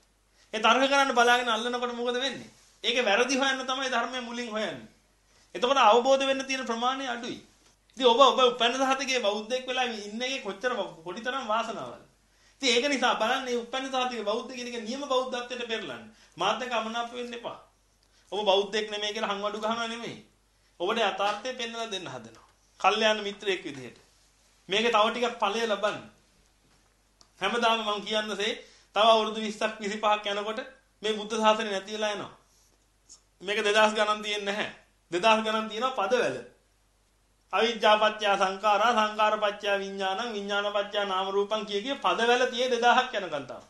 ඒ තර්ක කරන්න බලාගෙන අල්ලනකොට මොකද වෙන්නේ? ඒකේ වැරදි හොයන්න තමයි ධර්මය මුලින් හොයන්නේ. එතකොට අවබෝධ වෙන්න තියෙන ප්‍රමාණය අඩුයි. ඉතින් ඔබ ඔබ උපැන්න සහතිකේ බෞද්ධයෙක් වෙලා ඉන්න එකේ කොච්චර කොටිතරම් වාසනාවක්ද? ඉතින් ඒක නිසා බලන්න මේ උපැන්න සහතිකේ බෞද්ධ කියන එක නියම බෞද්ධත්වයට පෙරලන්න. මාත් එක්ක අමනාප වෙන්න එපා. ඔබ බෞද්ධයෙක් නෙමෙයි කියලා හංවඩු ගහනවා නෙමෙයි. ඔබට යථාර්ථය පෙන්වලා දෙන්න හදනවා. කල්යාණ මිත්‍රයෙක් විදිහට. මේකේ තව ටිකක් ඵලය ලබන්න. හැමදාම මම කියන්නසේ තව අවුරුදු 20ක් 25ක් යනකොට මේ බුද්ධ ශාසනය නැති වෙලා යනවා. මේක 2000 ගණන් තියෙන්නේ නැහැ. 2000 ගණන් තියෙනවා පදවැල. අවිජ්ජාපච්චය සංඛාරා සංඛාරපච්චය විඥානං විඥානපච්චය නාම රූපං කිය කිය පදවැල tie 2000ක් යනකම් තමයි.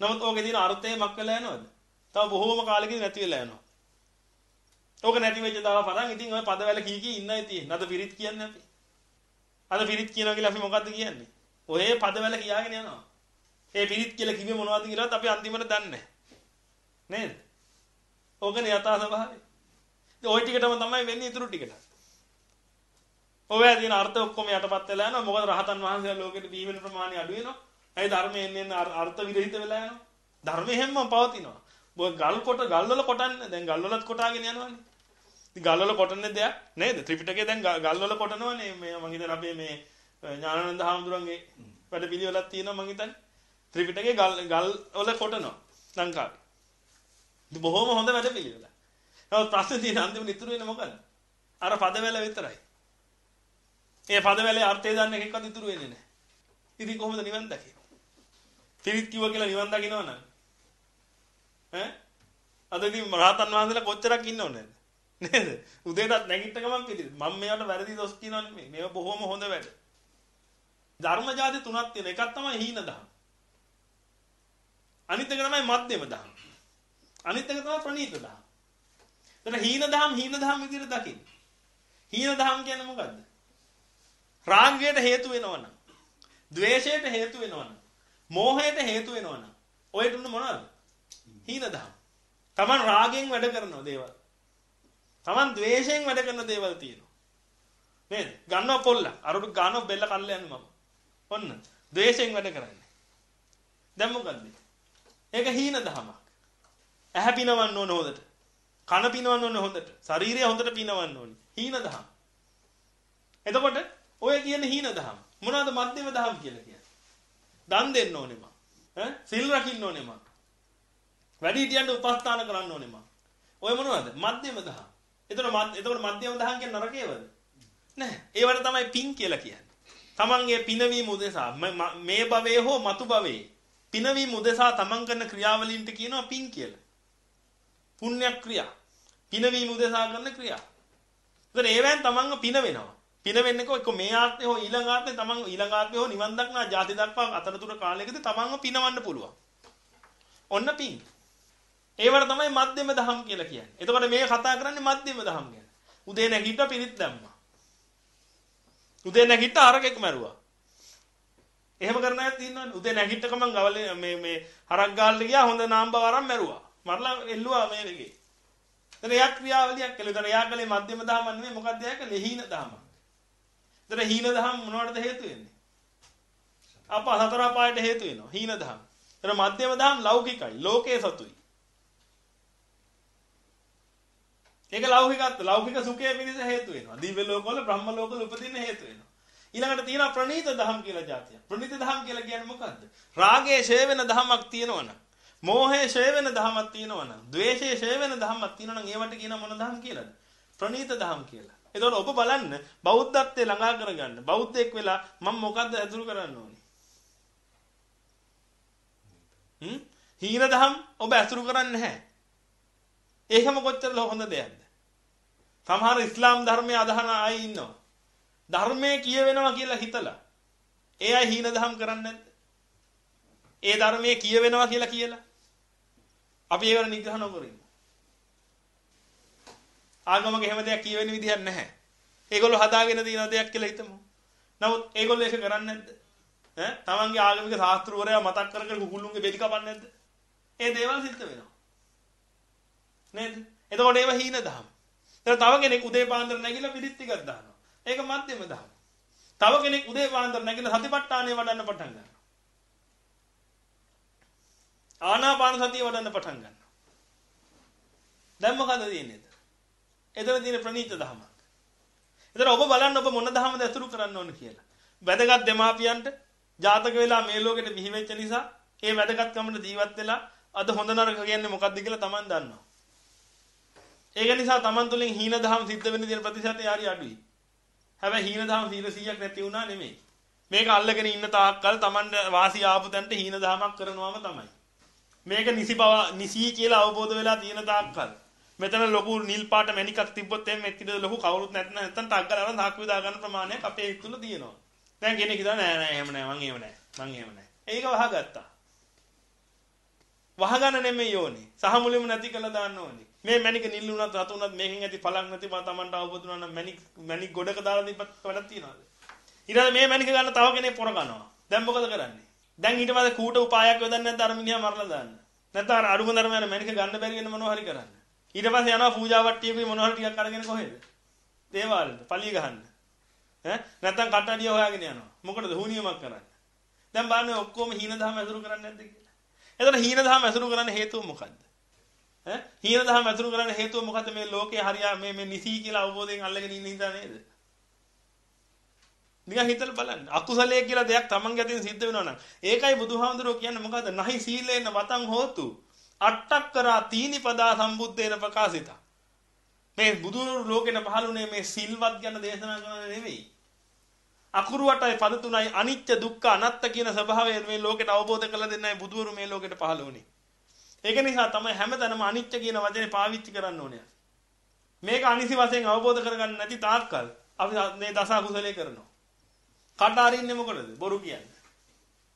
නමුත් ඕකේ තියෙන අර්ථය මක් වෙලා යනවද? තව බොහෝම කාලෙකින් නැති වෙලා යනවා. ඕක නැති වෙච්ච දවස් පරන් ඉතින් ඔය පදවැල කී කී ඉන්නයි තියෙන්නේ. අද පිරිත් කියන්නේ අපි. අද පිරිත් කියනවා කියලා අපි මොකද්ද කියන්නේ? ඔය පදවැල කියාගෙන යනවා. ඒ පිරිත් කියලා කිව්වේ මොනවද කියලාත් අපි අන්තිමට දන්නේ නැහැ. නේද? ඕකනේ යථා ස්වභාවය. ඉතින් ওই ටිකටම තමයි වෙන්නේ ඉතුරු ටිකට. ඔය දින අර්ථ ඔක්කොම යටපත් වෙලා යනවා. මොකද රහතන් වහන්සේලා ලෝකෙට බිහි වෙන ප්‍රමාණය අඩු වෙනවා. ඒ ධර්මයෙන් එන්න අර්ථ විරහිත වෙලා යනවා. ධර්මය හැමම පවතිනවා. බෝ ගල් කොට ගල්වල කොටන්නේ දැන් ගල්වලත් කොටාගෙන යනවනේ. ඉතින් ගල්වල කොටන්නේ දෙයක් නේද? ත්‍රිපිටකය දැන් ගල්වල කොටනවනේ. මේ මම හිතන අපේ මේ ඥානানন্দ හාමුදුරන්ගේ වැඩ පිළිවෙලක් තියෙනවා මම හිතන්නේ. ත්‍රිපිටකේ ගල් ගල් වල කොටනවා ලංකාවේ. ඉතින් බොහොම හොඳ වැඩ පිළිවෙල. නමුත් ප්‍රශ්නේ තියෙන අන්තිම ඉතුරු වෙන්නේ මොකද? අර පදවැල විතරයි. ඒ පදවැලේ අර්ථය දන්න එකෙක්වත් ඉතුරු වෙන්නේ නැහැ. ඉතින් කොහොමද නිවන් දකින්නේ? පිරිත් කිව්වා කියලා නිවන් දකින්නව නම් ඈ අද ඉතින් රහතන් වහන්සේලා කොච්චරක් ඉන්නවද නේද? උදේටත් නැගිට ගමන් පිළිද. මම මේවට වැරදි දොස් කියනවා නෙමෙයි. මේව බොහොම හොඳ වැඩ. ධර්ම જાති තුනක් තියෙන. එකක් තමයි හීන දහම්. අනිත් එක තමයි මධ්‍යම දහම්. අනිත් එක තමයි ප්‍රණීත දහම්. එතන හීන දහම් හීන දහම් විදිහට දකින්න. හීන දහම් කියන්නේ මොකද්ද? රාගයට හේතු වෙනවනම්, ද්වේෂයට හේතු වෙනවනම්, මෝහයට හේතු වෙනවනම්, ඔය තුන මොනවද? හීන දහම්. Taman රාගෙන් වැඩ කරන දේවල්. Taman ද්වේෂයෙන් වැඩ කරන දේවල් තියෙනවා. නේද? ගන්නවා පොල්ල. අරට ගන්නවා බෙල්ල කල්ල යන්නේ මම. ඔන්න. ද්වේෂයෙන් වැඩ කරන්නේ. දැන් මොකද්ද? ඒක හීන දහමක්. ඇහැ පිනවන්න ඕන හොඳට. කන පිනවන්න ඕන හොඳට. ශරීරය හොඳට පිනවන්න ඕනි. හීන දහම්. එතකොට ඔය කියන හීන දහම් මොනවද මධ්‍යම දහම් කියලා කියන්නේ? දන් දෙන්න ඕනේ මං. ඈ සිල් රකින්න ඕනේ මං. වැඩිහිටියන්ට උපස්ථාන කරන්න ඕනේ මං. ඔය මොනවද? මධ්‍යම දහම්. එතකොට එතකොට මධ්‍යම දහම් කියන්නේ නරකේවද? නැහැ. ඒවට තමයි පින් කියලා කියන්නේ. තමන්ගේ පිනවීම උදෙසා මේ භවයේ හෝ මතු භවයේ පිනවීම උදෙසා තමන් කරන ක්‍රියාවලින්ට කියනවා පින් කියලා. පුණ්‍ය ක්‍රියා. පිනවීම උදෙසා කරන ක්‍රියා. ඒතර ඒවෙන් තමන්ව පින වෙනවා. පින වෙන්නේ කො මේ ආත්මේ හෝ ඊළඟ ආත්මේ තමන් ඊළඟ ආත්මේ හෝ නිවන් දක්නා ජාති දක්වා අතරතුර කාලයකදී තමන්ව පිනවන්න පුළුවන්. ඔන්න පින්. ඒවට තමයි මධ්‍යම දහම් කියලා කියන්නේ. එතකොට මේ කතා කරන්නේ මධ්‍යම දහම් ගැන. උදේ නැගිට පිරිත් දැම්මා. උදේ නැගිට අරකෙක් මැරුවා. එහෙම කරන අය ඉන්නවනේ. උදේ නැගිට ගමන් ගවලේ මේ මේ හරක් ගාල්ට ගියා හොඳ නාම්බ වරන් මැරුවා. මරලා එල්ලුවා මේ එකේ. එතන එයා ක්‍රියාවලියක් කළා. එතන එයා කලේ මධ්‍යම දහම නෙමෙයි මොකක්ද එයා කලේ හීන දහම. එතන හීන දහම් මොනවටද හේතු වෙන්නේ? අප සතර පායට හේතු වෙනවා. හීන දහම්. එතන මධ්‍යම දහම් ලෞකිකයි. ලෝකයේ සතුයි. ඒක ලෞකිකත් ලෞකික සුඛයේ පිණිස හේතු වෙනවා. දිව්‍ය ලෝකවල බ්‍රහ්ම ලෝකවල උපදින්න හේතු වෙනවා. ඊළඟට තියෙනවා ප්‍රණීත දහම් කියලා જાතිය. ප්‍රණීත දහම් කියලා කියන්නේ මොකද්ද? රාගයේ ෂේ වෙන දහමක් තියෙනවනම්, මෝහයේ ෂේ වෙන දහමක් තියෙනවනම්, ද්වේෂයේ ෂේ වෙන දහමක් තියෙනවනම් ඒවට කියන මොන දහම් කියලාද? ප්‍රණීත දහම් කියලා. එතකොට ඔබ බලන්න බෞද්ධත්වයේ ළඟා කරගන්න. බෞද්ධයෙක් වෙලා මම මොකද්ද ඇතුළු කරන්න ඕනේ? හ්ම්? හීන දහම් ඔබ ඇසුරු කරන්නේ නැහැ. ඒකම කොච්චර හොඳ දෙයක්ද? සමහර ඉස්ලාම් ධර්මයේ අදහන අය ඉන්නවා. ධර්මයේ කියවෙනවා කියලා හිතලා. ඒ අය හීන දහම් කරන්නේ නැද්ද? ඒ ධර්මයේ කියවෙනවා කියලා කියලා. අපි ඒවට නිග්‍රහ නොකරිමු. ආගමක එහෙම දෙයක් කියවෙන විදිහක් නැහැ. ඒගොල්ලෝ හදාගෙන තියෙන දෙයක් කියලා හිතමු. නමුත් ඒගොල්ලෝ ඒක කරන්නේ නැද්ද? ඈ තමන්ගේ ආගමික ශාස්ත්‍රවරයා මතක් කර කර කුකුළුන්ගේ බෙලි කපන්නේ නැද්ද? ඒ දේවල් සිද්ධ වෙනවා. නේද? එතකොට ඒව හීන දහම්. එතකොට තව කෙනෙක් උදේ පාන්දර නැගිලා පිළිත් ටිකක් දානවා. ඒක මධ්‍යම දහම්. තව කෙනෙක් උදේ පාන්දර නැගිලා සතිපට්ඨානය වඩන්න පටන් ගන්නවා. ආනාපාන සතිය වඩන්න පටන් ගන්නවා. දැන් මොකද තියෙන්නේ? එතන තියෙන ප්‍රණීත දහමක්. එතන ඔබ බලන්න ඔබ මොන දහමද ඇතුළු කරන්න ඕන කියලා. වැදගත් දෙමාපියන්ට ජාතක වෙලා මේ ලෝකෙට බිහි වෙච්ච නිසා ඒ වැදගත්කමට ජීවත් වෙලා අද හොඳ නරක කියන්නේ මොකක්ද කියලා Taman දන්නවා. ඒක නිසා Taman තුලින් හීන දහම් සිද්ධ වෙන්න තියෙන ප්‍රතිශතය හරි අඩුයි. හැබැයි හීන දහම් 100ක් නැති වුණා නෙමෙයි. මේක අල්ලගෙන ඉන්න තාක්කල් Taman වාසි ආපු තැනට හීන දහමක් කරනවාම තමයි. මේක නිසි බව නිසි කියලා අවබෝධ වෙලා තියෙන තාක්කල් මෙතන ලොකු නිල් පාට මැණිකක් තිබ්බොත් එම් මෙච්චර ලොකු කවුරුත් නැත්නම් නැත්නම් ටක් ගාලා අරන් දාක් විදා ගන්න ප්‍රමාණයක් අපේ හිත තුල තියෙනවා. දැන් කෙනෙක් හිතනවා නෑ නෑ එහෙම නෑ මං එහෙම නෑ මං එහෙම නෑ. ඒක වහගත්තා. වහගන්න නෙමෙයි ඕනේ. සහ මුලින්ම නැති කළා දාන්න ඕනේ. මේ මැණික නිල් වුණත් රතු වුණත් මේකෙන් ඇති පළක් නැති බව Tamanට අවබෝධ වුණා නම් මැණික් මැණික් ගොඩක දාලා දීපත් වැඩක් තියනවාද? ඊට මේ මැණික ගන්න තව කෙනෙක් පොර ගන්නවා. දැන් මොකද කරන්නේ? දැන් ඊට පස්සේ කූට උපායක් යොදන්නේ නැත්නම් අර මිනිහා මරලා දාන්න. නැත්නම් අර අරුම ධර්ම යන මැණික ගන්න බැරි වෙන මොනවා හරි කරන්න. ඊට පස්සේ යනවා පූජා වට්ටියකුයි මොනවා හරි ටිකක් අරගෙන කොහෙද? දේවාලෙට පලිය ගහන්න. ඈ නැත්නම් කට්ටඩිය හොයාගෙන යනවා. මොකටද හුනියමක් කරන්නේ? දැන් බලන්න ඔක්කොම හීන දහම ඇසුරු කරන්නේ නැද්ද කියලා. එතකොට හීන දහම ඇසුරු කරන්න හේතුව මොකද්ද? ඈ හීන දහම ඇසුරු කරන්න හේතුව මොකද්ද මේ ලෝකේ හරියා මේ මේ නිසි කියලා අවබෝධයෙන් අල්ලගෙන ඉන්න නිසා නේද? නිකන් හිතලා බලන්න. අකුසලයේ කියලා දෙයක් තමන්ගේ අතින් සිද්ධ වෙනවා නම් ඒකයි බුදුහාමුදුරුවෝ කියන්නේ මොකද්ද? නහි සීලේන වතං හෝතු. අට්ටක් කරා තීනි පදා සම්බුද්දේන ප්‍රකාශිතා. මේ බුදුරු ලෝකෙන පහළුනේ මේ සිල්වත් ගැන දේශනා කරන නෙවෙයි. අකුරු වටයි පද තුනයි අනිත්‍ය දුක්ඛ අනාත්ත කියන ස්වභාවය මේ ලෝකෙට අවබෝධ කරලා දෙන්නයි බුදුවරු මේ ලෝකෙට පහළ වුණේ. ඒක නිසා තමයි හැමතැනම අනිත්‍ය කියන වචනේ පාවිච්චි කරන්න ඕනේ. මේක අනිසි වශයෙන් අවබෝධ කරගන්න නැති තාක්කල් අපි මේ දස අකුසලයේ කරනවා. කට අරින්නේ මොකටද? බොරු කියන්නේ.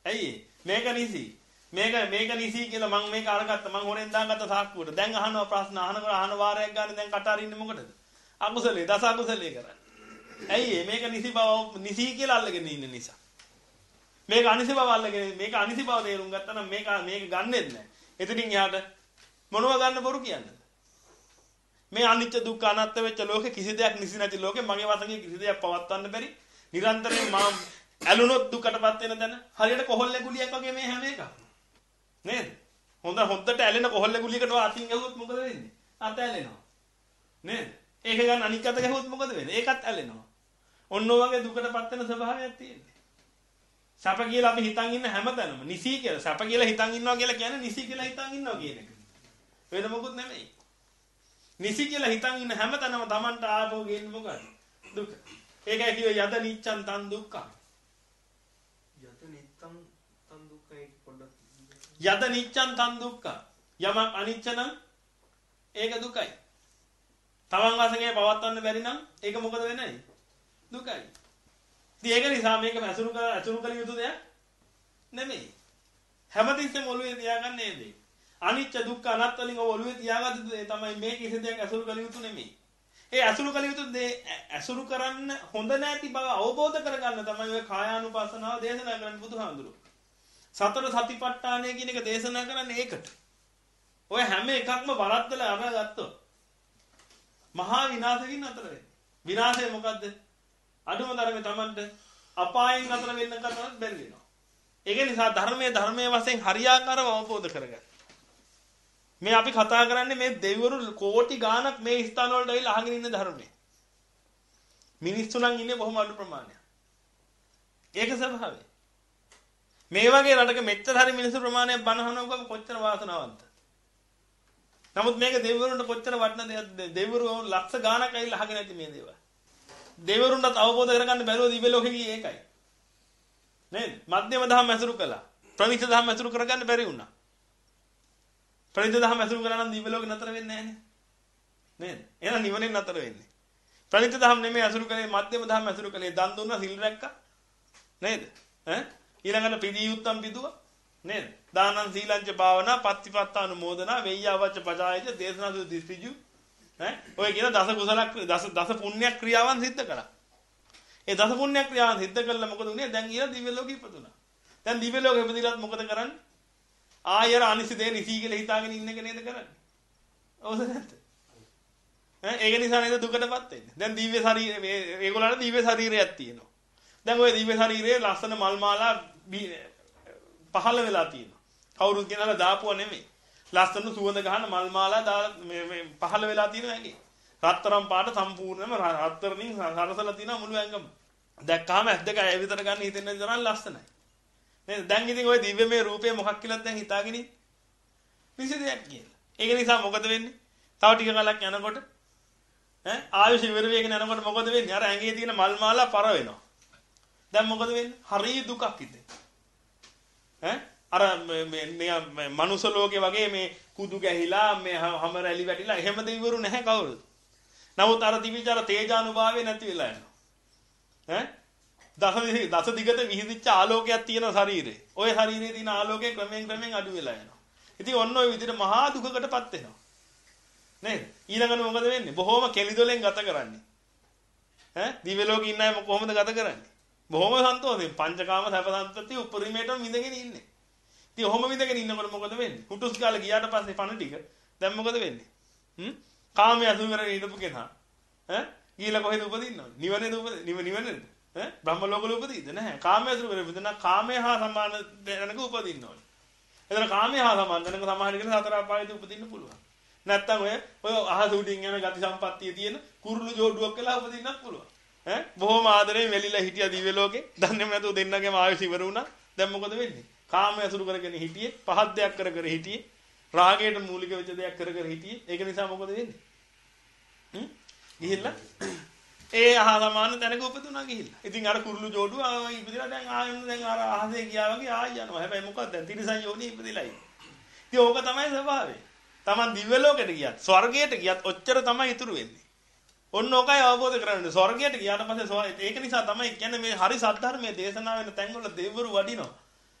ඇයි මේක නිසි. මේක මේක නිසි කියලා මම මේක අරගත්ත මම හොරෙන් දාගත්ත සාක්කුවට. දැන් අහනවා ප්‍රශ්න අහනකොට අහන වාරයක් ගන්න දැන් කට අරින්නේ මොකටද? අකුසලේ දස අකුසලේ කරන්නේ. ඇයි මේක නිසි බව නිසි කියලා අල්ලගෙන ඉන්න නිසා. මේක අනිසි බව අල්ලගෙන මේක අනිසි බව තේරුම් ගත්තා නම් මේක මේක ගන්නෙත් නැහැ. එතනින් එහාට මොනව ගන්න බොරු කියන්නේ? මේ අනිත්‍ය දුක්ඛ අනාත්ම වෙච්ච ලෝකේ කිසි දෙයක් නිසි නැති ලෝකේ මගේ වශයෙන් කිසි දෙයක් පවත්වන්න බැරි. නිරන්තරයෙන් මම ඇලුනොත් දුකටපත් වෙන තැන හරියට කොහොල්ලේ ගුලියක් වගේ මේ හැම එකක්. නේද? හොඳ හොද්දට ඇලෙන කොහොල්ලේ ගුලියකට අතින් ගැහුවොත් මොකද වෙන්නේ? අත ඇලෙනවා. නේද? ඒක ගන්න අනික් අත ගැහුවොත් මොකද වෙන්නේ? ඒකත් ඇලෙනවා. ඔන්න ඔයගේ දුකටපත් වෙන ස්වභාවයක් තියෙනවා. සැප කියලා අපි හිතන් ඉන්න හැමතැනම නිසි කියලා සැප කියලා හිතන් ඉන්නවා කියලා කියන්නේ නිසි කියලා හිතන් ඉන්නවා කියන එක. වෙන මොකුත් නෙමෙයි. නිසි කියලා හිතන් ඉන්න හැමතැනම Tamanට ආපෝ ගේන්නේ මොකද? දුක. ඒකයි කිව්වේ යද නිච්ඡන් තන් දුක්ඛ. යත නිත්තම් තන් දුක්ඛයි පොඩ්ඩක් යද නිච්ඡන් තන් දුක්ඛ. යමක් අනිච්ච නම් ඒක දුකයි. තමන් වශයෙන් පවත්වන්න බැරි නම් ඒක මොකද වෙන්නේ? දුකයි. ඉතින් ඒක නිසා මේක ඇසුරු කර ඇසුරු කළ යුතු දෙයක් නෙමෙයි. හැමතිස්සෙම ඔළුවේ තියාගන්න මේ දේ. අනිච්ච දුක්ඛ අනාත්ම වලින් ඔළුවේ තියාගත්ත දේ තමයි මේ කිසි දෙයක් ඇසුරු කළ යුතු නෙමෙයි. ඒ ඇසුරු කළ යුතු දේ ඇසුරු කරන්න හොඳ නැති බව අවබෝධ කරගන්න තමයි ඔය කායානුපස්සනාව දේශනා කරන්නේ බුදුහාඳුරු. සතර සතිපට්ඨානය කියන එක දේශනා කරන්නේ ඒකට. ඔය හැම එකක්ම වරද්දලා අරගත්තොත් මහා විනාශකින් අතර වෙන්නේ. විනාශය මොකද්ද? අඩුම තරමේ Tamanට අපායෙන් අතර වෙන්න කරනවත් බැරි වෙනවා. ඒක නිසා ධර්මයේ ධර්මයේ වශයෙන් හරියාකාරව අවබෝධ කරගන්න. මේ අපි කතා කරන්නේ මේ දෙවිවරු කෝටි ගාණක් මේ ස්ථාන වලට ඇවිල්ලා අහගෙන ඉන්න ධර්මයේ. මිනිස්සු නම් ඉන්නේ බොහොම අඩු ප්‍රමාණයක්. ඒක ස්වභාවය. මේ වගේ රටක මෙච්චර හරි මිනිස්සු ප්‍රමාණයක් බනහනවකම කොච්චර වාසනාවන්ත. නමුත් මේක දෙවිවරුන්ට කොච්චර වටින දෙයක්ද? දෙවිවරු ලක්ෂ ගාණක් ඇවිල්ලා අහගෙන නැති මේ දේවල්. දෙවිවරුන්ටත් අවබෝධ කරගන්න බැරුව දිව්‍ය ලෝකෙ ගියේ ඒකයි. නේද? මධ්‍යම දහම ඇසුරු කළා. ප්‍රණීත දහම ඇසුරු කරගන්න බැරි වුණා. ප්‍රණීත දහම ඇසුරු කරා නම් දිව්‍ය ලෝකෙ නතර වෙන්නේ නැහැ නේද? එහෙනම් නිවනෙන් නතර වෙන්නේ. ප්‍රණීත දහම නෙමෙයි ඇසුරු කළේ මධ්‍යම දහම ඇසුරු කළේ දන් දුන්නා සිල් රැක්කා. නේද? ඈ ඊළඟට පිදී යුත්තම් පිදුවා. නේද? දානං සීලංච භාවනා පත්තිපත්තානුමෝදනා වෙය්‍යාවච්ච පජායච දේශනාසු දිස්ත්‍රිජු ඈ ඔය කියන දස කුසල දස දස පුණ්‍ය ක්‍රියාවන් සිද්ධ කරා. ඒ දස පුණ්‍ය ක්‍රියාවන් සිද්ධ කළා මොකද උනේ? දැන් ඊළ දිව්‍ය ලෝකෙ ඉපදුනා. දැන් දිව්‍ය ලෝකෙ ඉපදිලත් මොකද කරන්නේ? ආයර අනිසිතේ නිසී කියලා හිතාගෙන ඉන්න එක නේද කරන්නේ? ඔව්ද නැද්ද? ඈ ඒක නිසා නේද දුකටපත් වෙන්නේ. දැන් දිව්‍ය ශරීරය මේ ඒගොල්ලන්ට දිව්‍ය ශරීරයක් තියෙනවා. දැන් ওই දිව්‍ය ශරීරයේ ලස්සන මල් මාලා පහළ වෙලා තියෙනවා. කවුරුත් කියනලා දාපුවා නෙමෙයි. ලස්සන සුවඳ ගහන මල් මාලා දාලා මේ පහළ වෙලා තියෙනවා ඇඟේ. රත්තරන් පාට සම්පූර්ණයෙන්ම රත්තරන්ින් සරසලා තියෙනවා මුළු ඇඟම. දැක්කාම ඇස් දෙක ඇය විතර ගන්න හිතෙන තරම් ලස්සනයි. නේද? දැන් ඉතින් ওই දිව්‍යමය රූපේ මොකක් කියලාද දැන් හිතාගෙන ඉන්නේ? නිසි දෙයක් කියලා. ඒක නිසා මොකද වෙන්නේ? තව ටික කලක් යනකොට ඈ ආයුෂ ඉවර වෙගෙන යනකොට මොකද වෙන්නේ? අර ඇඟේ තියෙන මල් මාලා පර වෙනවා. දැන් මොකද වෙන්නේ? හරිය දුකක් ඉතින්. ඈ අර මේ මනුස්ස ලෝකේ වගේ මේ කුදු ගැහිලා මේ හැම රැලි වැටිලා එහෙම දෙවිවරු නැහැ කවුරුත්. නමුත් අර දිවිචාර තේජානුභාවය නැති වෙලා යනවා. ඈ දස දස දිගට විහිදිච්ච ආලෝකයක් තියෙන ශරීරේ. ওই ශරීරයේ තියෙන ආලෝකය ක්‍රමයෙන් ක්‍රමයෙන් අඩු වෙලා යනවා. ඉතින් ඔන්න ඔය විදිහට මහා දුකකටපත් වෙනවා. නේද? ඊළඟට මොකද වෙන්නේ? බොහොම කෙලිදොලෙන් ගත කරන්නේ. ඈ දිව්‍ය ලෝකේ ඉන්න අය කොහොමද ගත කරන්නේ? බොහොම සන්තෝෂයෙන් පංචකාම සැප සම්පත්තිය උපරිමයටම විඳගෙන ඉන්නේ. ඉතින් ඔහොම විඳගෙන ඉන්නකොට මොකද වෙන්නේ? හුටුස් ගාලා ගියාට පස්සේ පණ ටික දැන් මොකද වෙන්නේ? හ්ම්? කාමයේ අසුමරේ ඉඳපු කෙනා ඈ ගිහලා කොහෙද උපදින්න ඕනේ? නිවනේද උපදින්න? නිවනේද? ඈ බ්‍රහ්ම ලෝකවල උපදීද නැහැ. කාමයේ අසුමරේ උපදින්න කාමයේ හා සමාන දැනක උපදින්න ඕනේ. එතන කාමයේ හා සමාන දැනක සමාන කියන සතර අපායේදී උපදින්න පුළුවන්. නැත්තම් ඔය ඔය අහස උඩින් යන ගති සම්පත්තිය තියෙන කුරුළු ජෝඩුවක් කියලා උපදින්නත් පුළුවන්. ඈ බොහොම ආදරෙන් වෙලිලා හිටියා දිව්‍ය ලෝකේ. දන්නේම නැතුව දෙන්නගේම ආයුෂ ඉවර වුණා. දැන් මොකද වෙන්නේ? කාමයේ අසුරු කරගෙන හිටියේ, පහත් දෙයක් කර කර හිටියේ, රාගයට මූලික වෙච්ච දෙයක් කර කර හිටියේ. ඒක නිසා මොකද වෙන්නේ? හ්ම්? ගිහිල්ලා ඒ අහ සමාන තැනක උපදුණා ගිහිල්ලා. ඉතින් අර කුරුළු ජෝඩුව ඉපදිලා දැන් ආයෙත් දැන් අර අහසේ ගියා වගේ ආයෙ යනවා. හැබැයි මොකක්ද දැන් තිරිසන් යෝනි ඉපදිලා ඉන්නේ. ඉතින් ඕක තමයි ස්වභාවය. Taman දිව්‍ය ලෝකෙට ගියත්, ස්වර්ගයට ගියත් ඔච්චර තමයි ඉතුරු වෙන්නේ. ඔන්න ඕකයි අවබෝධ කරගන්න. ස්වර්ගයට ගියාට පස්සේ ඒක නිසා තමයි කියන්නේ මේ හරි සද්ධර්මයේ දේශනා වෙන තැන්වල දෙවිවරු වඩිනවා.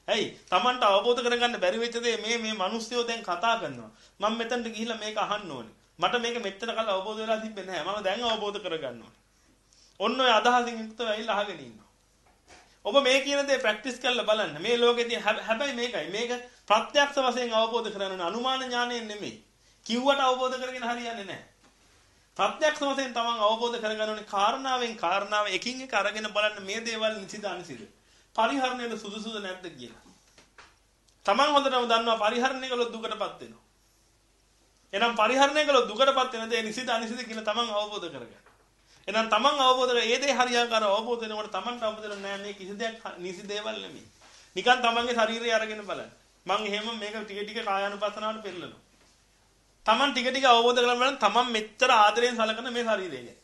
ඇයි? Tamanට අවබෝධ කරගන්න බැරි වෙච්ච දේ මේ මේ මිනිස්සුયો දැන් කතා කරනවා. මම මෙතනට ගිහිල්ලා මේක අහන්න ඕනේ. මට මේක මෙච්චර කල් අවබෝධ වෙලා තිබෙන්නේ නැහැ. මම දැන් අවබෝධ කරගන්න ඕනේ. ඔන්න ඔය අදහසින් යුක්තව ඇවිල්ලා අහගෙන ඉන්නවා. ඔබ මේ කියන දේ ප්‍රැක්ටිස් කරලා බලන්න. මේ ලෝකෙදී හැබැයි මේකයි. මේක ප්‍රත්‍යක්ෂ වශයෙන් අවබෝධ කරගන්න අනුමාන ඥාණයෙන් නෙමෙයි. කිව්වට අවබෝධ කරගෙන හරියන්නේ නැහැ. ප්‍රත්‍යක්ෂ වශයෙන් තමන් අවබෝධ කරගන්න ඕනේ කාරණාවෙන් කාරණාව එකින් එක අරගෙන බලන්න මේ දේවල් නිසිද අනිසිද. පරිහරණයට සුදුසුද නැද්ද කියලා. තමන් හොඳටම දන්නවා පරිහරණය කළොත් දුකටපත් වෙනවා. එහෙනම් පරිහරණය කළොත් දුකටපත් වෙන දේ නිසිද අනිසිද කියලා තමන් අවබෝධ කරගන්න. එහෙනම් තමන් අවබෝධ කර ඒ දේ හරියාකාර අවබෝධ වෙනකොට තමන්ට අවබෝධ වෙන නෑ මේ කිසි දෙයක් නිසි දේවල් නෙමෙයි. නිකන් තමන්ගේ ශරීරය අරගෙන බලන්න. මං එහෙම මේක ටික ටික කායානුපස්සනාවට පෙරලනවා. තමන් ටික ටික අවබෝධ කරගන්න බලන්න තමන් මෙච්චර ආදරයෙන් සලකන මේ ශරීරය ගැන.